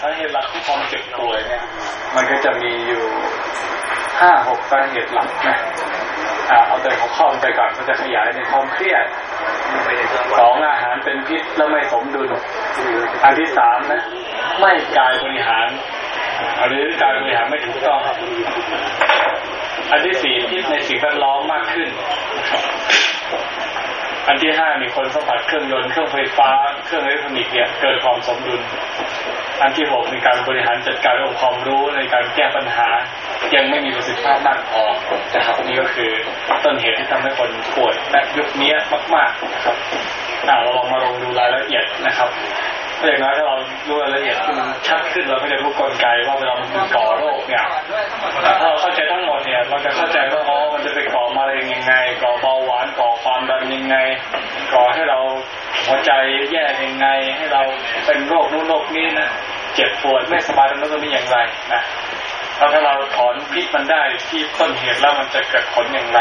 สาเหตุหลักของความเจ็บป่วยเนี่ย มันก็จะมีอยู่ห้าหกสาเหตุหลักนะเอาแต่หัวข้อไปก่อนมันจะขยายในความเครียดสองอาหารเป็นพิษแล้วไม่สมดุล อันที่สามนะ ไม่กายบริหารหรือการบริหารไม่ถูกต้องอันที่สี่พิษในสิ่งแวดล้อมมากขึ้น อันที่ห้ามีคนสัมผัสเครื่องยนต์เครื่องไฟฟ้า เครื่องอิเล็กทรอนิกส์เนี่ยเกิดความสมดุล อันที่หกมีการบริหารจัดการองค์ความรู้ในการแก้ปัญหา ยังไม่มีประสิทธิภาพมากพอนะครับนี่ก็คือต้นเหตุที่ทำให้คนป่วยและยุคนี้มากๆนะครับเราลองมาลงดูรายละเอียดนะครับถ้าอย่างน้อยถ้าเรารู้รายละเอียดขึ้นชัดขึ้นเราก็จะรู้กลไกว่าเวลามันก่อโรคเนี่ยถ้าเราเข้าใจทั้งหมดเนี่ยเราจะเข้าใจว่าอ๋อมันจะไปก่อมะเร็งยังไง ก่อเบาหวานก่อความดันยังไง ก่อให้เรา หัวใจแย่ยังไงให้เราเป็นโรคนู้นโรคนี้นะเจ็บปวดไม่สบายตรงนั้นตรงนี้อย่างไรนะถ้าเราถอนพิษมันได้ที่ต้นเหตุแล้วมันจะเกิดผลอย่างไร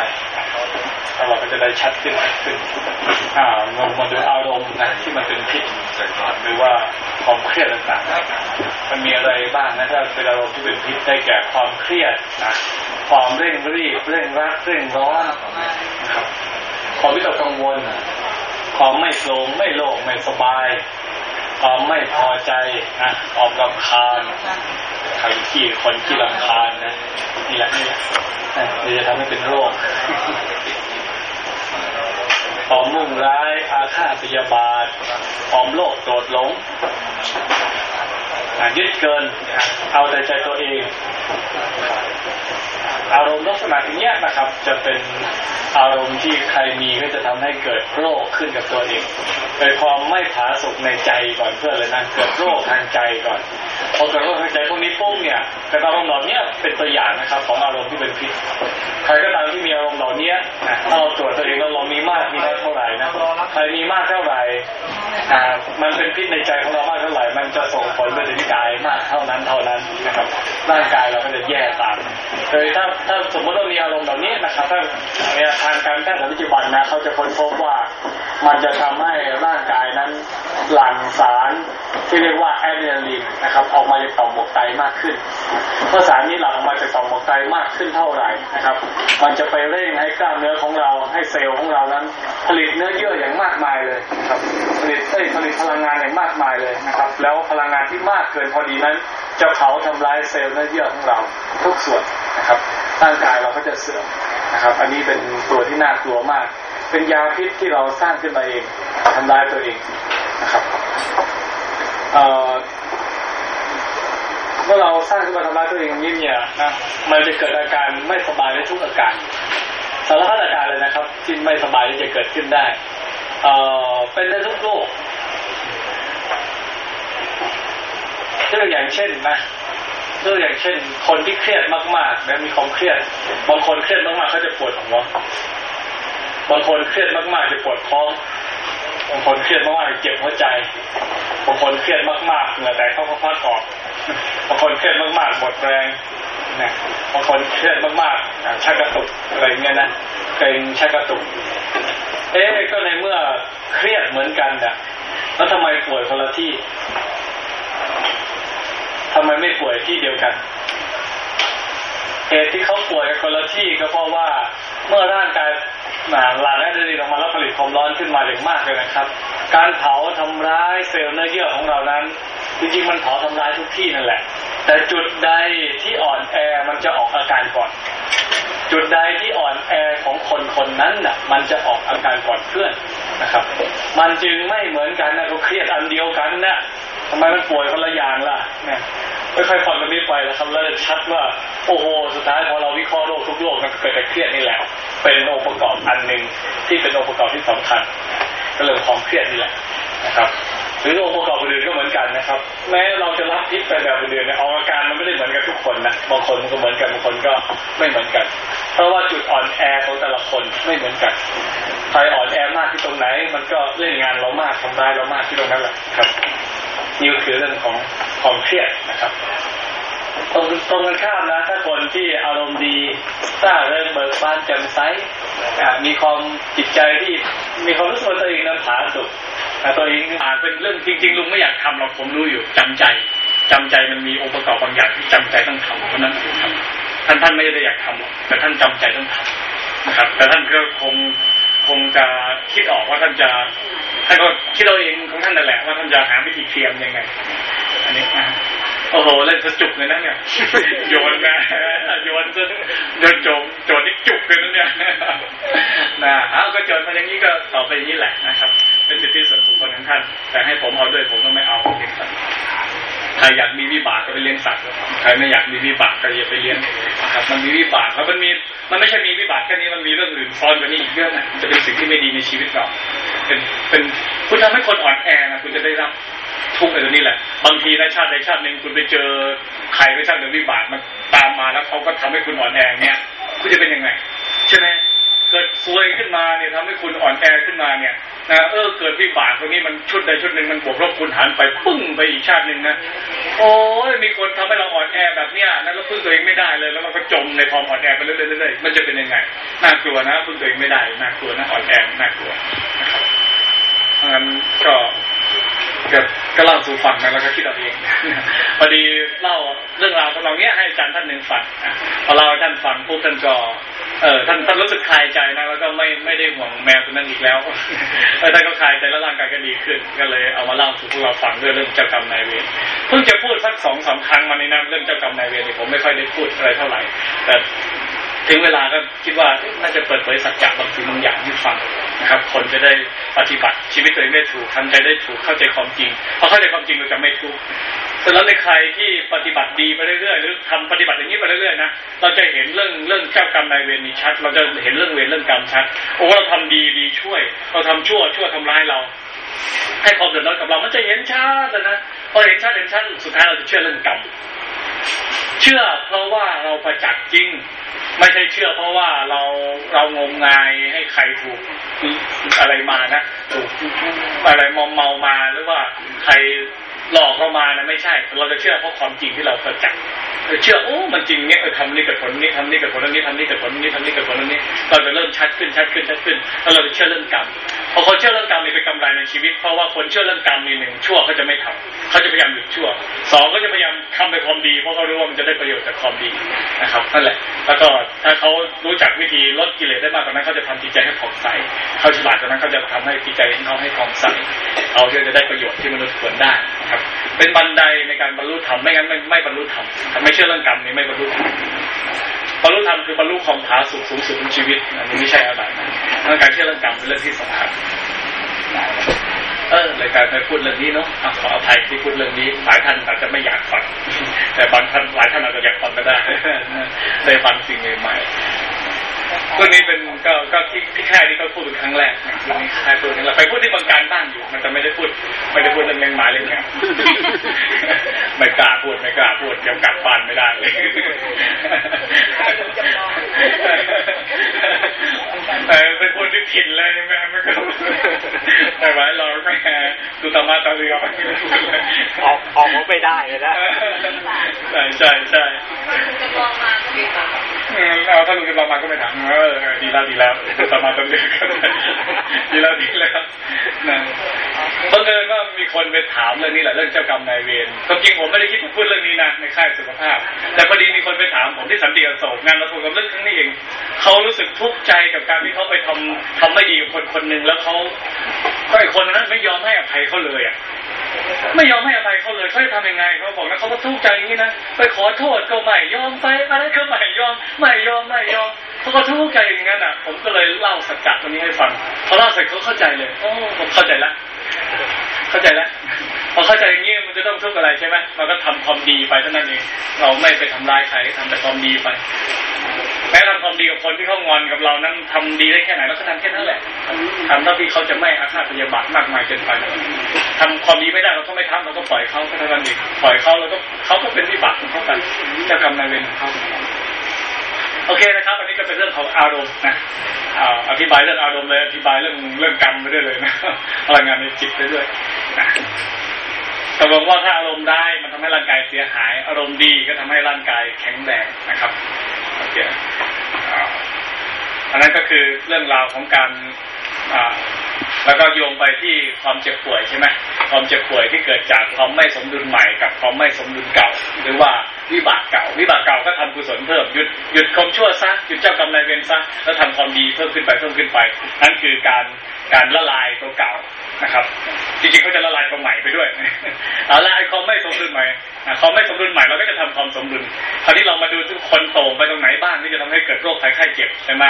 แล้วเราก็จะได้ชัดขึ้นขึ้นอ่าลงมาดูอารมณ์นะที่มันเป็นพิษหรือว่าความเครียดต่างๆ มันมีอะไรบ้างนะถ้าเป็นอารมณ์ที่เป็นพิษได้แก่ความเครียดนะความเร่งรีบเร่งรัดเร่งร้อนนะครับความวิตกกังวล ความไม่โปร่งไม่โล่งไม่สบาย ความไม่พอใจนะความรำคาญใครที่คนที่รำคาญนะนี่แหละนี่แหละนี่จะทำให้เป็นโรคความมุ่งร้ายอาฆาตพยาบาทความโลภโกรธหลงยึดเกิน เอาแต่ใจตัวเอง อารมณ์ลักษณะอย่างนี้นะครับ จะเป็น อารมณ์ที่ใครมีก็จะทำให้เกิดโรคขึ้นกับตัวเองเกิดความไม่ผาสุกในใจก่อนเพื่อเลยนะเกิดโรคทางใจก่อนพอเกิดโรคทางใจพวกนี้ปุ๊บเนี่ยแต่อารมณ์เหล่านี้เป็นตัวอย่างนะครับ ของอารมณ์ที่เป็นพิษใครก็ตามที่มีอารมณ์เหล่านี้นะถ้าเราตรวจตัวเองแล้วเรามีมากมีน้อยเท่าไหร่นะใครมีมากเท่าไหร่ มันเป็นพิษในใจของเรามากเท่าไหร่ มันจะส่งผลไปถึงกายมากเท่านั้นเท่านั้นนะครับร่างกายเราก็จะแย่ตามโดยถ้าถ้าสมมติว่ามีอารมณ์เหล่านี้นะครับถ้าเนทางการแพทย์ปัจจุบันนะเขาจะค้นพบว่ามันจะทำให้ร่างกายนั้นหลั่งสารที่เรียกว่าแอดรีนาลีนนะครับออกมาจากต่อมหมวกไตมากขึ้นเมื่อสารนี้หลั่งออกมาจากต่อมหมวกไตมากขึ้นเท่าไหร่นะครับ มันจะไปเร่งให้กล้ามเนื้อของเราให้เซลล์ของเรานั้น ผลิตเนื้อเยื่ออย่างมากมายเลยครับ ลิตเอ้ผลิตพลังงานอย่างมากมายเลยนะครับ แล้วพลังงานที่มากเกินพอดีนั้น จะเผาทำลายเซลล์เนื้อเยื่อของเราทุกส่วนนะครับร่างกายเราก็จะเสื่อมนะครับ อันนี้เป็นตัวที่น่ากลัวมาก เป็นยาพิษที่เราสร้างขึ้นมาเองทำลายตัวเองนะครับเมื่อเราสร้างขึ้นมาทำลายตัวเองนี้เนี่ยนะมันจะเกิดอาการไม่สบายในทุกอาการสารพัดอาการเลยนะครับ ที่ไม่สบายจะเกิดขึ้นได้ เอ่อเป็นได้ทุกโรคเรื่องอย่างเช่นนะเรื่องอย่างเช่น คนที่เครียดมากๆนะมีความเครียด บางคนเครียดมากๆเขาจะปวดหัวบางคนเครียดมากๆจะปวดท้องบางคนเครียดมากๆเจ็บหัวใจบางคนเครียดมากๆเหงื่อแตกเข้าพัดออกบางคนเครียดมากๆหมดแรงนะบางคนเครียดมากๆชักกระตุกอะไรเงี้ยนะเกรงชักกระตุก เอ๊ะก็ในเมื่อเครียดเหมือนกันน่ะแล้วทำไมป่วยคนละที่ทำไมไม่ป่วยที่เดียวกันเหตุที่เขาป่วยคนละที่ก็เพราะว่าเมื่อร่างกายหลั่งแอดรีนาลีนออกมาแล้วผลิตความร้อนขึ้นมาอย่างมากเลยนะครับ การเผาทำร้ายเซลล์เนื้อเยื่อของเรานั้น จริงๆมันเผาทำร้ายทุกที่นั่นแหละ แต่จุดใดที่อ่อนแอมันจะออกอาการก่อน จุดใดที่อ่อนแอของคนคนนั้นน่ะ มันจะออกอาการก่อนเพื่อนนะครับ มันจึงไม่เหมือนกันนะก็เครียดอันเดียวกันนะทำไมมันป่วยคนละอย่างล่ะเนี่ยค่อยๆฟังกันนี้ไปแล้วครับแล้วจะชัดว่า โอ้โหสุดท้ายพอเราวิเคราะห์โรคทุกโรคมันเกิดจากเครียดนี่แหละ เป็นองค์ประกอบอันหนึ่งที่เป็นองค์ประกอบที่สำคัญ ก็เรื่องความเครียดนี่แหละนะครับ หรือองค์ประกอบอื่นก็เหมือนกันนะครับ แม้เราจะรับพิษไปแบบอื่นเนี่ยอาการมันไม่ได้เหมือนกันทุกคนนะบางคนมันก็เหมือนกันบางคนก็ไม่เหมือนกัน เพราะว่าจุดอ่อนแอของแต่ละคนไม่เหมือนกันใครอ่อนแอมากที่ตรงไหน มันก็เล่นงานเรามากทำร้ายเรามากที่ตรงนั้นแหละครับนี่ก็คือเรื่องของความเครียดนะครับ ตรงตรงกันข้ามนะถ้าคนที่อารมณ์ดีสร้างเรื่องเบิกบานแจ่มใสมีความจิตใจที่มีความรู้สึกตัวเองนั้นผาสุกตัวเองอ่านเป็นเรื่องจริง ๆ ลุงไม่อยากทำหรอกผมรู้อยู่จำใจจำใจมันมีองค์ประกอบบางอย่างที่จำใจต้องทำเพราะนั้นท่านท่านไม่ได้อยากทำแต่ท่านจำใจต้องทำนะครับ แต่ท่านก็คงคงจะคิดออกว่าท่านจะท่านก็คิดเอาเองของท่านนั่นแหละว่าท่านจะหาวิธีเคลียร์ยังไง อันนี้นะ โอ้โหเล่นสะจุกเลยนะเนี่ยโยนนะโยนจะโยนโจมโจทย์ที่จุกเลยนะเนี่ยนะเอาก็โจทย์มาอย่างนี้ก็ต่อไปอย่างนี้แหละนะครับ เป็นสิทธิส่วนบุคคลของท่าน แต่ให้ผมเอาด้วยผมก็ไม่เอาเลี้ยงสัตว์ใครอยากมีวิบากก็ไปเลี้ยงสัตว์ใครไม่อยากมีวิบากก็อย่าไปเลี้ยงนะครับ มันมีวิบากแล้วมันมีมันไม่ใช่มีวิบากแค่นี้มันมีเรื่องอื่นซ้อนกว่านี้อีกเยอะนะจะเป็นสิ่งที่ไม่ดีในชีวิตเราเป็นเป็นคุณทำให้คนอ่อนแอนะคุณจะได้รับ ทุกข์อะไรนี้แหละ บางทีในชาติในชาติหนึ่งคุณไปเจอใครไม่ชาติหนึ่งวิบากมันตามมาแล้วเขาก็ทำให้คุณอ่อนแอเนี่ยคุณจะเป็นยังไงใช่ไหมเกิดซวยขึ้นมาเนี่ยทำให้คุณอ่อนแอขึ้นมาเนี่ยนะเออเกิดวิบากตรงนี้มันชุดใดชุดหนึ่งมันบวกลบคูณหารไปปึ้งไปอีกชาติหนึ่งนะโอ้ยมีคนทำให้เราอ่อนแอแบบเนี้ยนะแล้วพึ่งตัวเองไม่ได้เลย แล้วเราก็จมในความอ่อนแอไปเรื่อยๆมันจะเป็นยังไงน่ากลัวนะพึ่งตัวเองไม่ได้น่ากลัวนะอ่อนแอน่ากลัวนะครับเพราะงั้นก็ ก็ก็เล่าสู่ฟังนะแล้วก็คิดเอาเองพอดีเล่าเรื่องราวของเราเนี้ยให้อาจารย์ท่านหนึ่งฟังพอเราท่านฟังปุ๊บท่านก็เออท่านท่านรู้สึกคลายใจนะแล้วก็ไม่ไม่ได้ห่วงแมวตัวนั้นอีกแล้วเออท่านก็คลายใจแล้วร่างกายก็ดีขึ้น ก็เลยเอามาเล่าสู่พวกเราฟังเรื่องเรื่องเจ้ากรรมนายเวรเพิ่งจะพูดสักสองสาครั้งมาในนั้นเรื่องเจ้ากรรมนายเวรนี่ผมไม่ค่อยได้พูดอะไรเท่าไหร่ แต่ ถึงเวลาก็คิดว่าน่าจะเปิดเผยสัจจะบางสิ่งบางอย่างให้ฟังนะครับ คนจะได้ปฏิบัติชีวิตตัวเองได้ถูกทำใจได้ถูกเข้าใจความจริงพอเข้าใจความจริงเราจะไม่ทุกข์แต่แล้วในใครที่ปฏิบัติดีไปเรื่อยๆหรือทำปฏิบัติอย่างนี้ไปเรื่อยๆนะเราจะเห็นเรื่องเรื่องเจ้ากรรมนายเวรนี้ชัด เราจะเห็นเรื่องเวรเรื่องกรรมชัดโอ้เราทำดีดีช่วย เราทำชั่วชั่วทำร้ายเราให้ความเดือดร้อนกับเรา มันจะเห็นชัดนะพอเห็นชัดเห็นชัดสุดท้ายเราจะเชื่อเรื่องกรรมเชื่อเพราะว่าเราประจักษ์จริง ไม่ใช่เชื่อเพราะว่าเราเรางมงายให้ใครถูกอะไรมานะถูกอะไรมอมเมามาหรือว่าใคร หลอกเรามานะไม่ใช่ เราจะเชื่อเพราะความจริงที่เราประจักษ์เชื่อโอ้มันจริงเนี่ยเออทำนี่กับผลนี้ทำนี่กับผลนี้ทำนี่กับผลนี้ทำนี่กับผลนี้ เราจะเริ่มชัดขึ้นชัดขึ้นชัดขึ้นแล้วเราจะเชื่อเรื่องกรรมพอคนเชื่อเรื่องกรรมนี่เป็นกำไรในชีวิต เพราะว่าคนเชื่อเรื่องกรรมนี่หนึ่งชั่วเขาจะไม่ทำเขาจะพยายามหยุดชั่วสองก็จะพยายามทำในความดี เพราะเขารู้ว่ามันจะได้ประโยชน์จากความดีนะครับนั่นแหละ แล้วก็ถ้าเขารู้จักวิธีลดกิเลสได้มากกว่านั้นเขาจะทำจิตใจให้ผ่องใสเขาฉลาดกว่านั้นเขาจะทำให้จิตใจของเขาให้ผ่องใสเขาจะได้ประโยชน์ที่มนุษย์ควรได้ครับ เป็นบันไดในการบรรลุธรรมไม่งั้นไม่ไม่บรรลุธรรมถ้าไม่เชื่อเรื่องกรรมนี่ไม่บรรลุธรรมบรรลุธรรมคือบรรลุความผาสุกสูงสุดของชีวิตอันนี้ไม่ใช่อะไรนะการเชื่อเรื่องกรรมเป็นเรื่องที่สำคัญเออรายการเคยพูดเรื่องนี้เนาะขออภัยที่พูดเรื่องนี้ หลายท่านอาจจะไม่อยากฟังแต่บางท่านหลายท่านอาจจะอยากฟังก็ได้ได้ฟังสิ่งใหม่ๆ ตัวนี้เป็นก็ก็ที่ที่ค่ายที่เขาพูดเป็นครั้งแรกนะที่ค่ายพูดครั้งแรกไปพูดที่บางการบ้านอยู่ มันจะไม่ได้พูดไม่ได้พูดเรื่องแมงหมาเลยเนี่ยไม่กล้าพูดไม่กล้าพูดเดี๋ยวกลับบ้านไม่ได้เลยเป็นคนที่ผิดเลยแม่ไม่ก็ไม่ไหวเราไม่ดูตามาตาเรือออกออกไม่ได้เลยนะใช่ใช่ใช่ จะลองมาก็ไม่ทำเอาถ้าลุงจะลองมาก็ไม่ทำเออดีแล้วดีแล้วตามาตาเรือก็ดีแล้วดีแล้วนะบังเอิญว่ามีคนไปถามเรื่องนี้แหละเรื่องเจ้ากรรมนายเวรความจริงผมไม่ได้คิดพูดเรื่องนี้นะในค่ายสุขภาพ แต่พอดีมีคนไปถามผมที่สันติอโศกงานระทรวงกำลังครั้งนี้เองเขารู้สึกทุกข์ใจกับการที่เขาไปทำทำไม่ดีกับคนคนหนึ่งแล้วเขาก็ไอ้คนนั้นไม่ยอมให้อภัยเขาเลยอะ ไม่ยอมให้อภัยเขาเลยเขาจะทำยังไงเขาบอกนะเขาก็ทุกข์ใจอย่างนี้นะไปขอโทษก็ไม่ยอมไปอะไรก็ไม่ยอมไม่ยอมไม่ยอมเขาก็ทุกข์ใจอย่างนั้นอะ ผมก็เลยเล่าสัจจะตรงนี้ให้ฟังพอเล่าเสร็จเขาเข้าใจเลยโอ้ผมเข้าใจแล้วเข้าใจแล้ว พอเข้าใจอย่างนี้มันจะต้องทุกข์อะไรใช่ไหมเราก็ทำความดีไปเท่านั้นเองเราไม่ไปทำร้ายใครทำแต่ความดีไปแม้ทำความดีกับคนที่เขางอนกับเรานั้นทำดีได้แค่ไหนเราก็ทำแค่นั้นแหละทำเท่าที่เขาจะไม่อาฆาตพยาบาทมากมายเกินไปทำความดีไม่ได้เราก็ไม่ทำเราก็ปล่อยเขาเท่านั้นเองปล่อยเขาแล้วก็เขาก็เป็นวิบากของเขาไปเจ้ากรรมนายเวรของเขาโอเคนะครับอันนี้ก็เป็นเรื่องของอารมณ์นะอธิบายเรื่องอารมณ์เลยอธิบายเรื่องเรื่องกรรมไปด้วยเลยนะพลังงานในจิตไปด้วยนะ ตกลงว่าถ้าอารมณ์ได้มันทำให้ร่างกายเสียหาย อารมณ์ดีก็ทำให้ร่างกายแข็งแรงนะครับโอเคอันนั้นก็คือเรื่องราวของการ แล้วก็โยงไปที่ความเจ็บป่วยใช่ไหมความเจ็บป่วยที่เกิดจากความไม่สมดุลใหม่กับความไม่สมดุลเก่า หรือว่าวิบากเก่า วิบากเก่าก็ทำกุศลเพิ่มหยุดหยุดความชั่วซะหยุดเจ้ากรรมนายเวรซะแล้วทำความดีเพิ่มขึ้นไปเพิ่มขึ้นไปนั่นคือการการละลายตัวเก่านะครับ จริงๆเขาจะละลายตัวใหม่ไปด้วยเอาละไอ้ความไม่สมดุลใหม่ความไม่สมดุลใหม่เราก็จะทำความสมดุลคราวนี้เรามาดูทุกคนโต่งไปตรงไหนบ้างที่จะทำให้เกิดโรคภัยไข้เจ็บใช่ไหม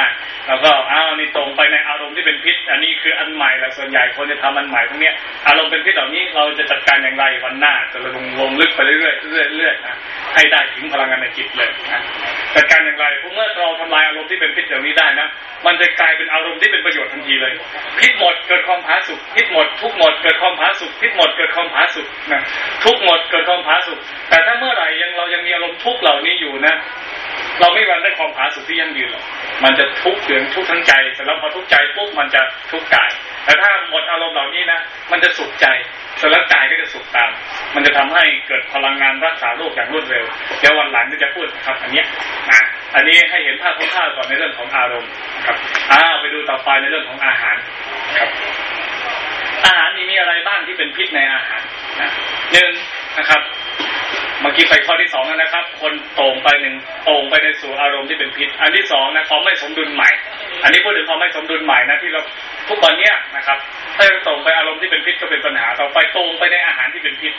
แล้วก็อ้าวนี่ตรงไปในอารมณ์ที่เป็นพิษอันนี้คืออันใหม่แหละส่วนใหญ่คนจะทำอันใหม่พวกนี้อารมณ์เป็นพิษเหล่านี้เราจะจัดการอย่างไรวันหน้าจะลงลงลึกไปเรื่อยๆเรื่อยนะให้ได้ถึงพลังงานในจิตเลยนะจัดการอย่างไรเพราะเมื่อเราทำลายอารมณ์ที่เป็นพิษเหล่านี้ได้นะมันจะกลายเป็นอารมณ์ที่เป็นประโยชน์ทันทีเลย พิษหมดเกิดความผาสุกพิษหมดทุกหมดเกิดความผาสุกพิษหมดเกิดความผาสุกนะทุกหมดเกิดความผาสุกแต่ถ้าเมื่อไหร่ยังเรายังมีอารมณ์ทุกเหล่านี้อยู่นะ เราไม่วันได้ความผาสุกที่ยั่งยืนหรอกมันจะทุกข์เดือดทุกข์ทั้งใจเสร็จแล้วพอทุกข์ใจปุ๊บมันจะทุกข์กายแต่ถ้าหมดอารมณ์เหล่านี้นะมันจะสุขใจเสร็จแล้วกายก็จะสุขตาม มันจะทำให้เกิดพลังงานรักษาโรคอย่างรวดเร็ว เดี๋ยววันหลังจะพูดครับ อันนี้อะอันนี้ให้เห็นภาพคร่าวๆก่อนในเรื่องของอารมณ์ครับอ้าวไปดูต่อไปในเรื่องของอาหารครับ อาหารนี่มีอะไรบ้างที่เป็นพิษในอาหารนะหนึ่งนะครับ เมื่อกี้ไปข้อที่สองแล้วนะครับ คนต่งไปหนึ่งต่งไปในสู่อารมณ์ที่เป็นพิษ อันที่สองนะความไม่สมดุลใหม่ อันนี้พูดถึงความไม่สมดุลใหม่นะที่เราทุกวันเนี้ยนะครับ ถ้าต่งไปอารมณ์ที่เป็นพิษก็เป็นปัญหา ต่อไปต่งไปในอาหารที่เป็นพิษ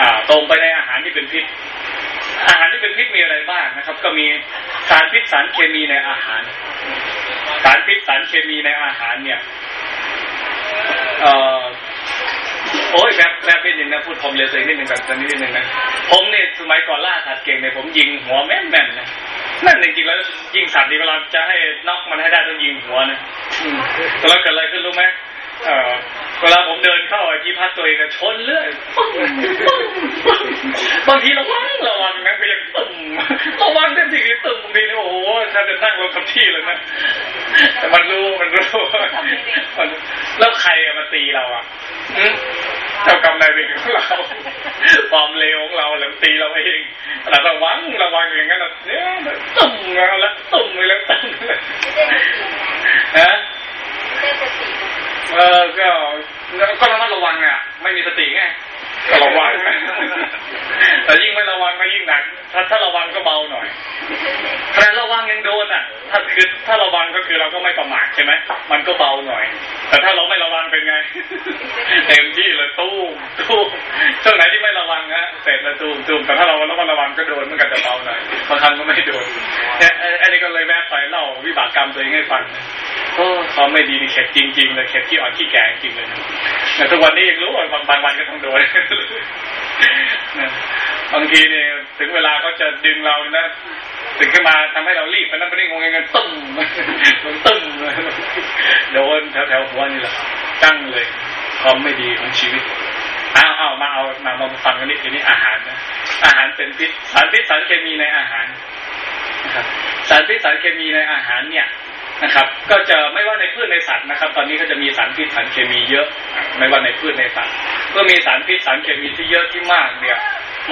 อ่าต่งไปในอาหารที่เป็นพิษ อาหารที่เป็นพิษมีอะไรบ้างนะครับ ก็มีสารพิษสารเคมีในอาหาร สารพิษสารเคมีในอาหารเนี่ย เอ่อ โอ้ยแบบแบบนิดนึงนะพูดผมเลยเลยนิดนึงแบบตอนนี้นิดนึงนะผมเนี่ยสมัยก่อนล่าสัตว์เก่งเนี่ยผมยิงหัวแม่นแม่นนะนั่นจริงๆแล้วยิงสัตว์นี่เวลาจะให้น็อกมันให้ได้ต้องยิงหัวนะแล้วเกิดอะไรขึ้นรู้ไหมเวลาผมเดินเข้าไอ้ที่พัดตัวเองชนเรื่อยบางทีระวังระวังนะก็ยังตึมระวังเต็มที่ตึมบางทีโอ้โห ถ้าจะนั่งลงกับที่เลยนะแต่มันรู้มันรู้แล้วใครมาตีเราอะเจ้ากรรมนายเวรของเราความเลวของเราแหลมตีเราเองเราระวังระวังอย่างนั้นเนี่ยตุ่มแล้วตุ่มแล้วตุ่มฮะเออก็ก็ระมัดระวังอะ ไม่มีสติไงก็ ระวังแต่ยิ่งไม่ระวังก็ยิ่งหนัก ถ้าถ้าระวังก็เบาหน่อยแต่ระวังยังโดนอะ ถ้าคือถ้าระวังก็คือเราก็ไม่ประมาทใช่ไหมมันก็เบาหน่อย แต่ถ้าเราไม่ระวังเป็นไงเต็มที่เลยตู้มตู้มช่วงไหนที่ไม่ระวังฮะเสร็จแล้วตู้มตู้มแต่ถ้าเราระมัดระวังก็โดนมันก็จะเบาหน่อยบางครั้งก็ไม่โดนเนี่ยไอ้นี่ก็เลยแวะไปเล่าวิบากกรรมตัวเองให้ฟังโอ้เขาไม่ดีนี่เข็ดจริงๆเลยเข็ดที่อ่อนที่แก่จริงเลยแต่ทุกวันนี้ยังรู้ว่าบางวันก็ต้องโดนบางทีเนี่ยถึงเวลาเขาจะดึงเรานะถึงขึ้นมาทำให้เรารีบไปนั่นไปนี่งงเงินตึ้มตึ้มโดนแถวๆหัวนี่แหละตั้งเลยความไม่ดีของชีวิตเอาเอามาเอามามาฟังกันนิดนี้อาหารนะอาหารเป็นพิษสารพิษสารเคมีในอาหารนะครับสารพิษสารเคมีในอาหารเนี่ย นะครับ ก็จะไม่ว่าในพืชในสัตว์นะครับ ตอนนี้ก็จะมีสารพิษสารเคมีเยอะ ไม่ว่าในพืชในสัตว์เมื่อมีสารพิษสารเคมีที่เยอะที่มากเนี่ย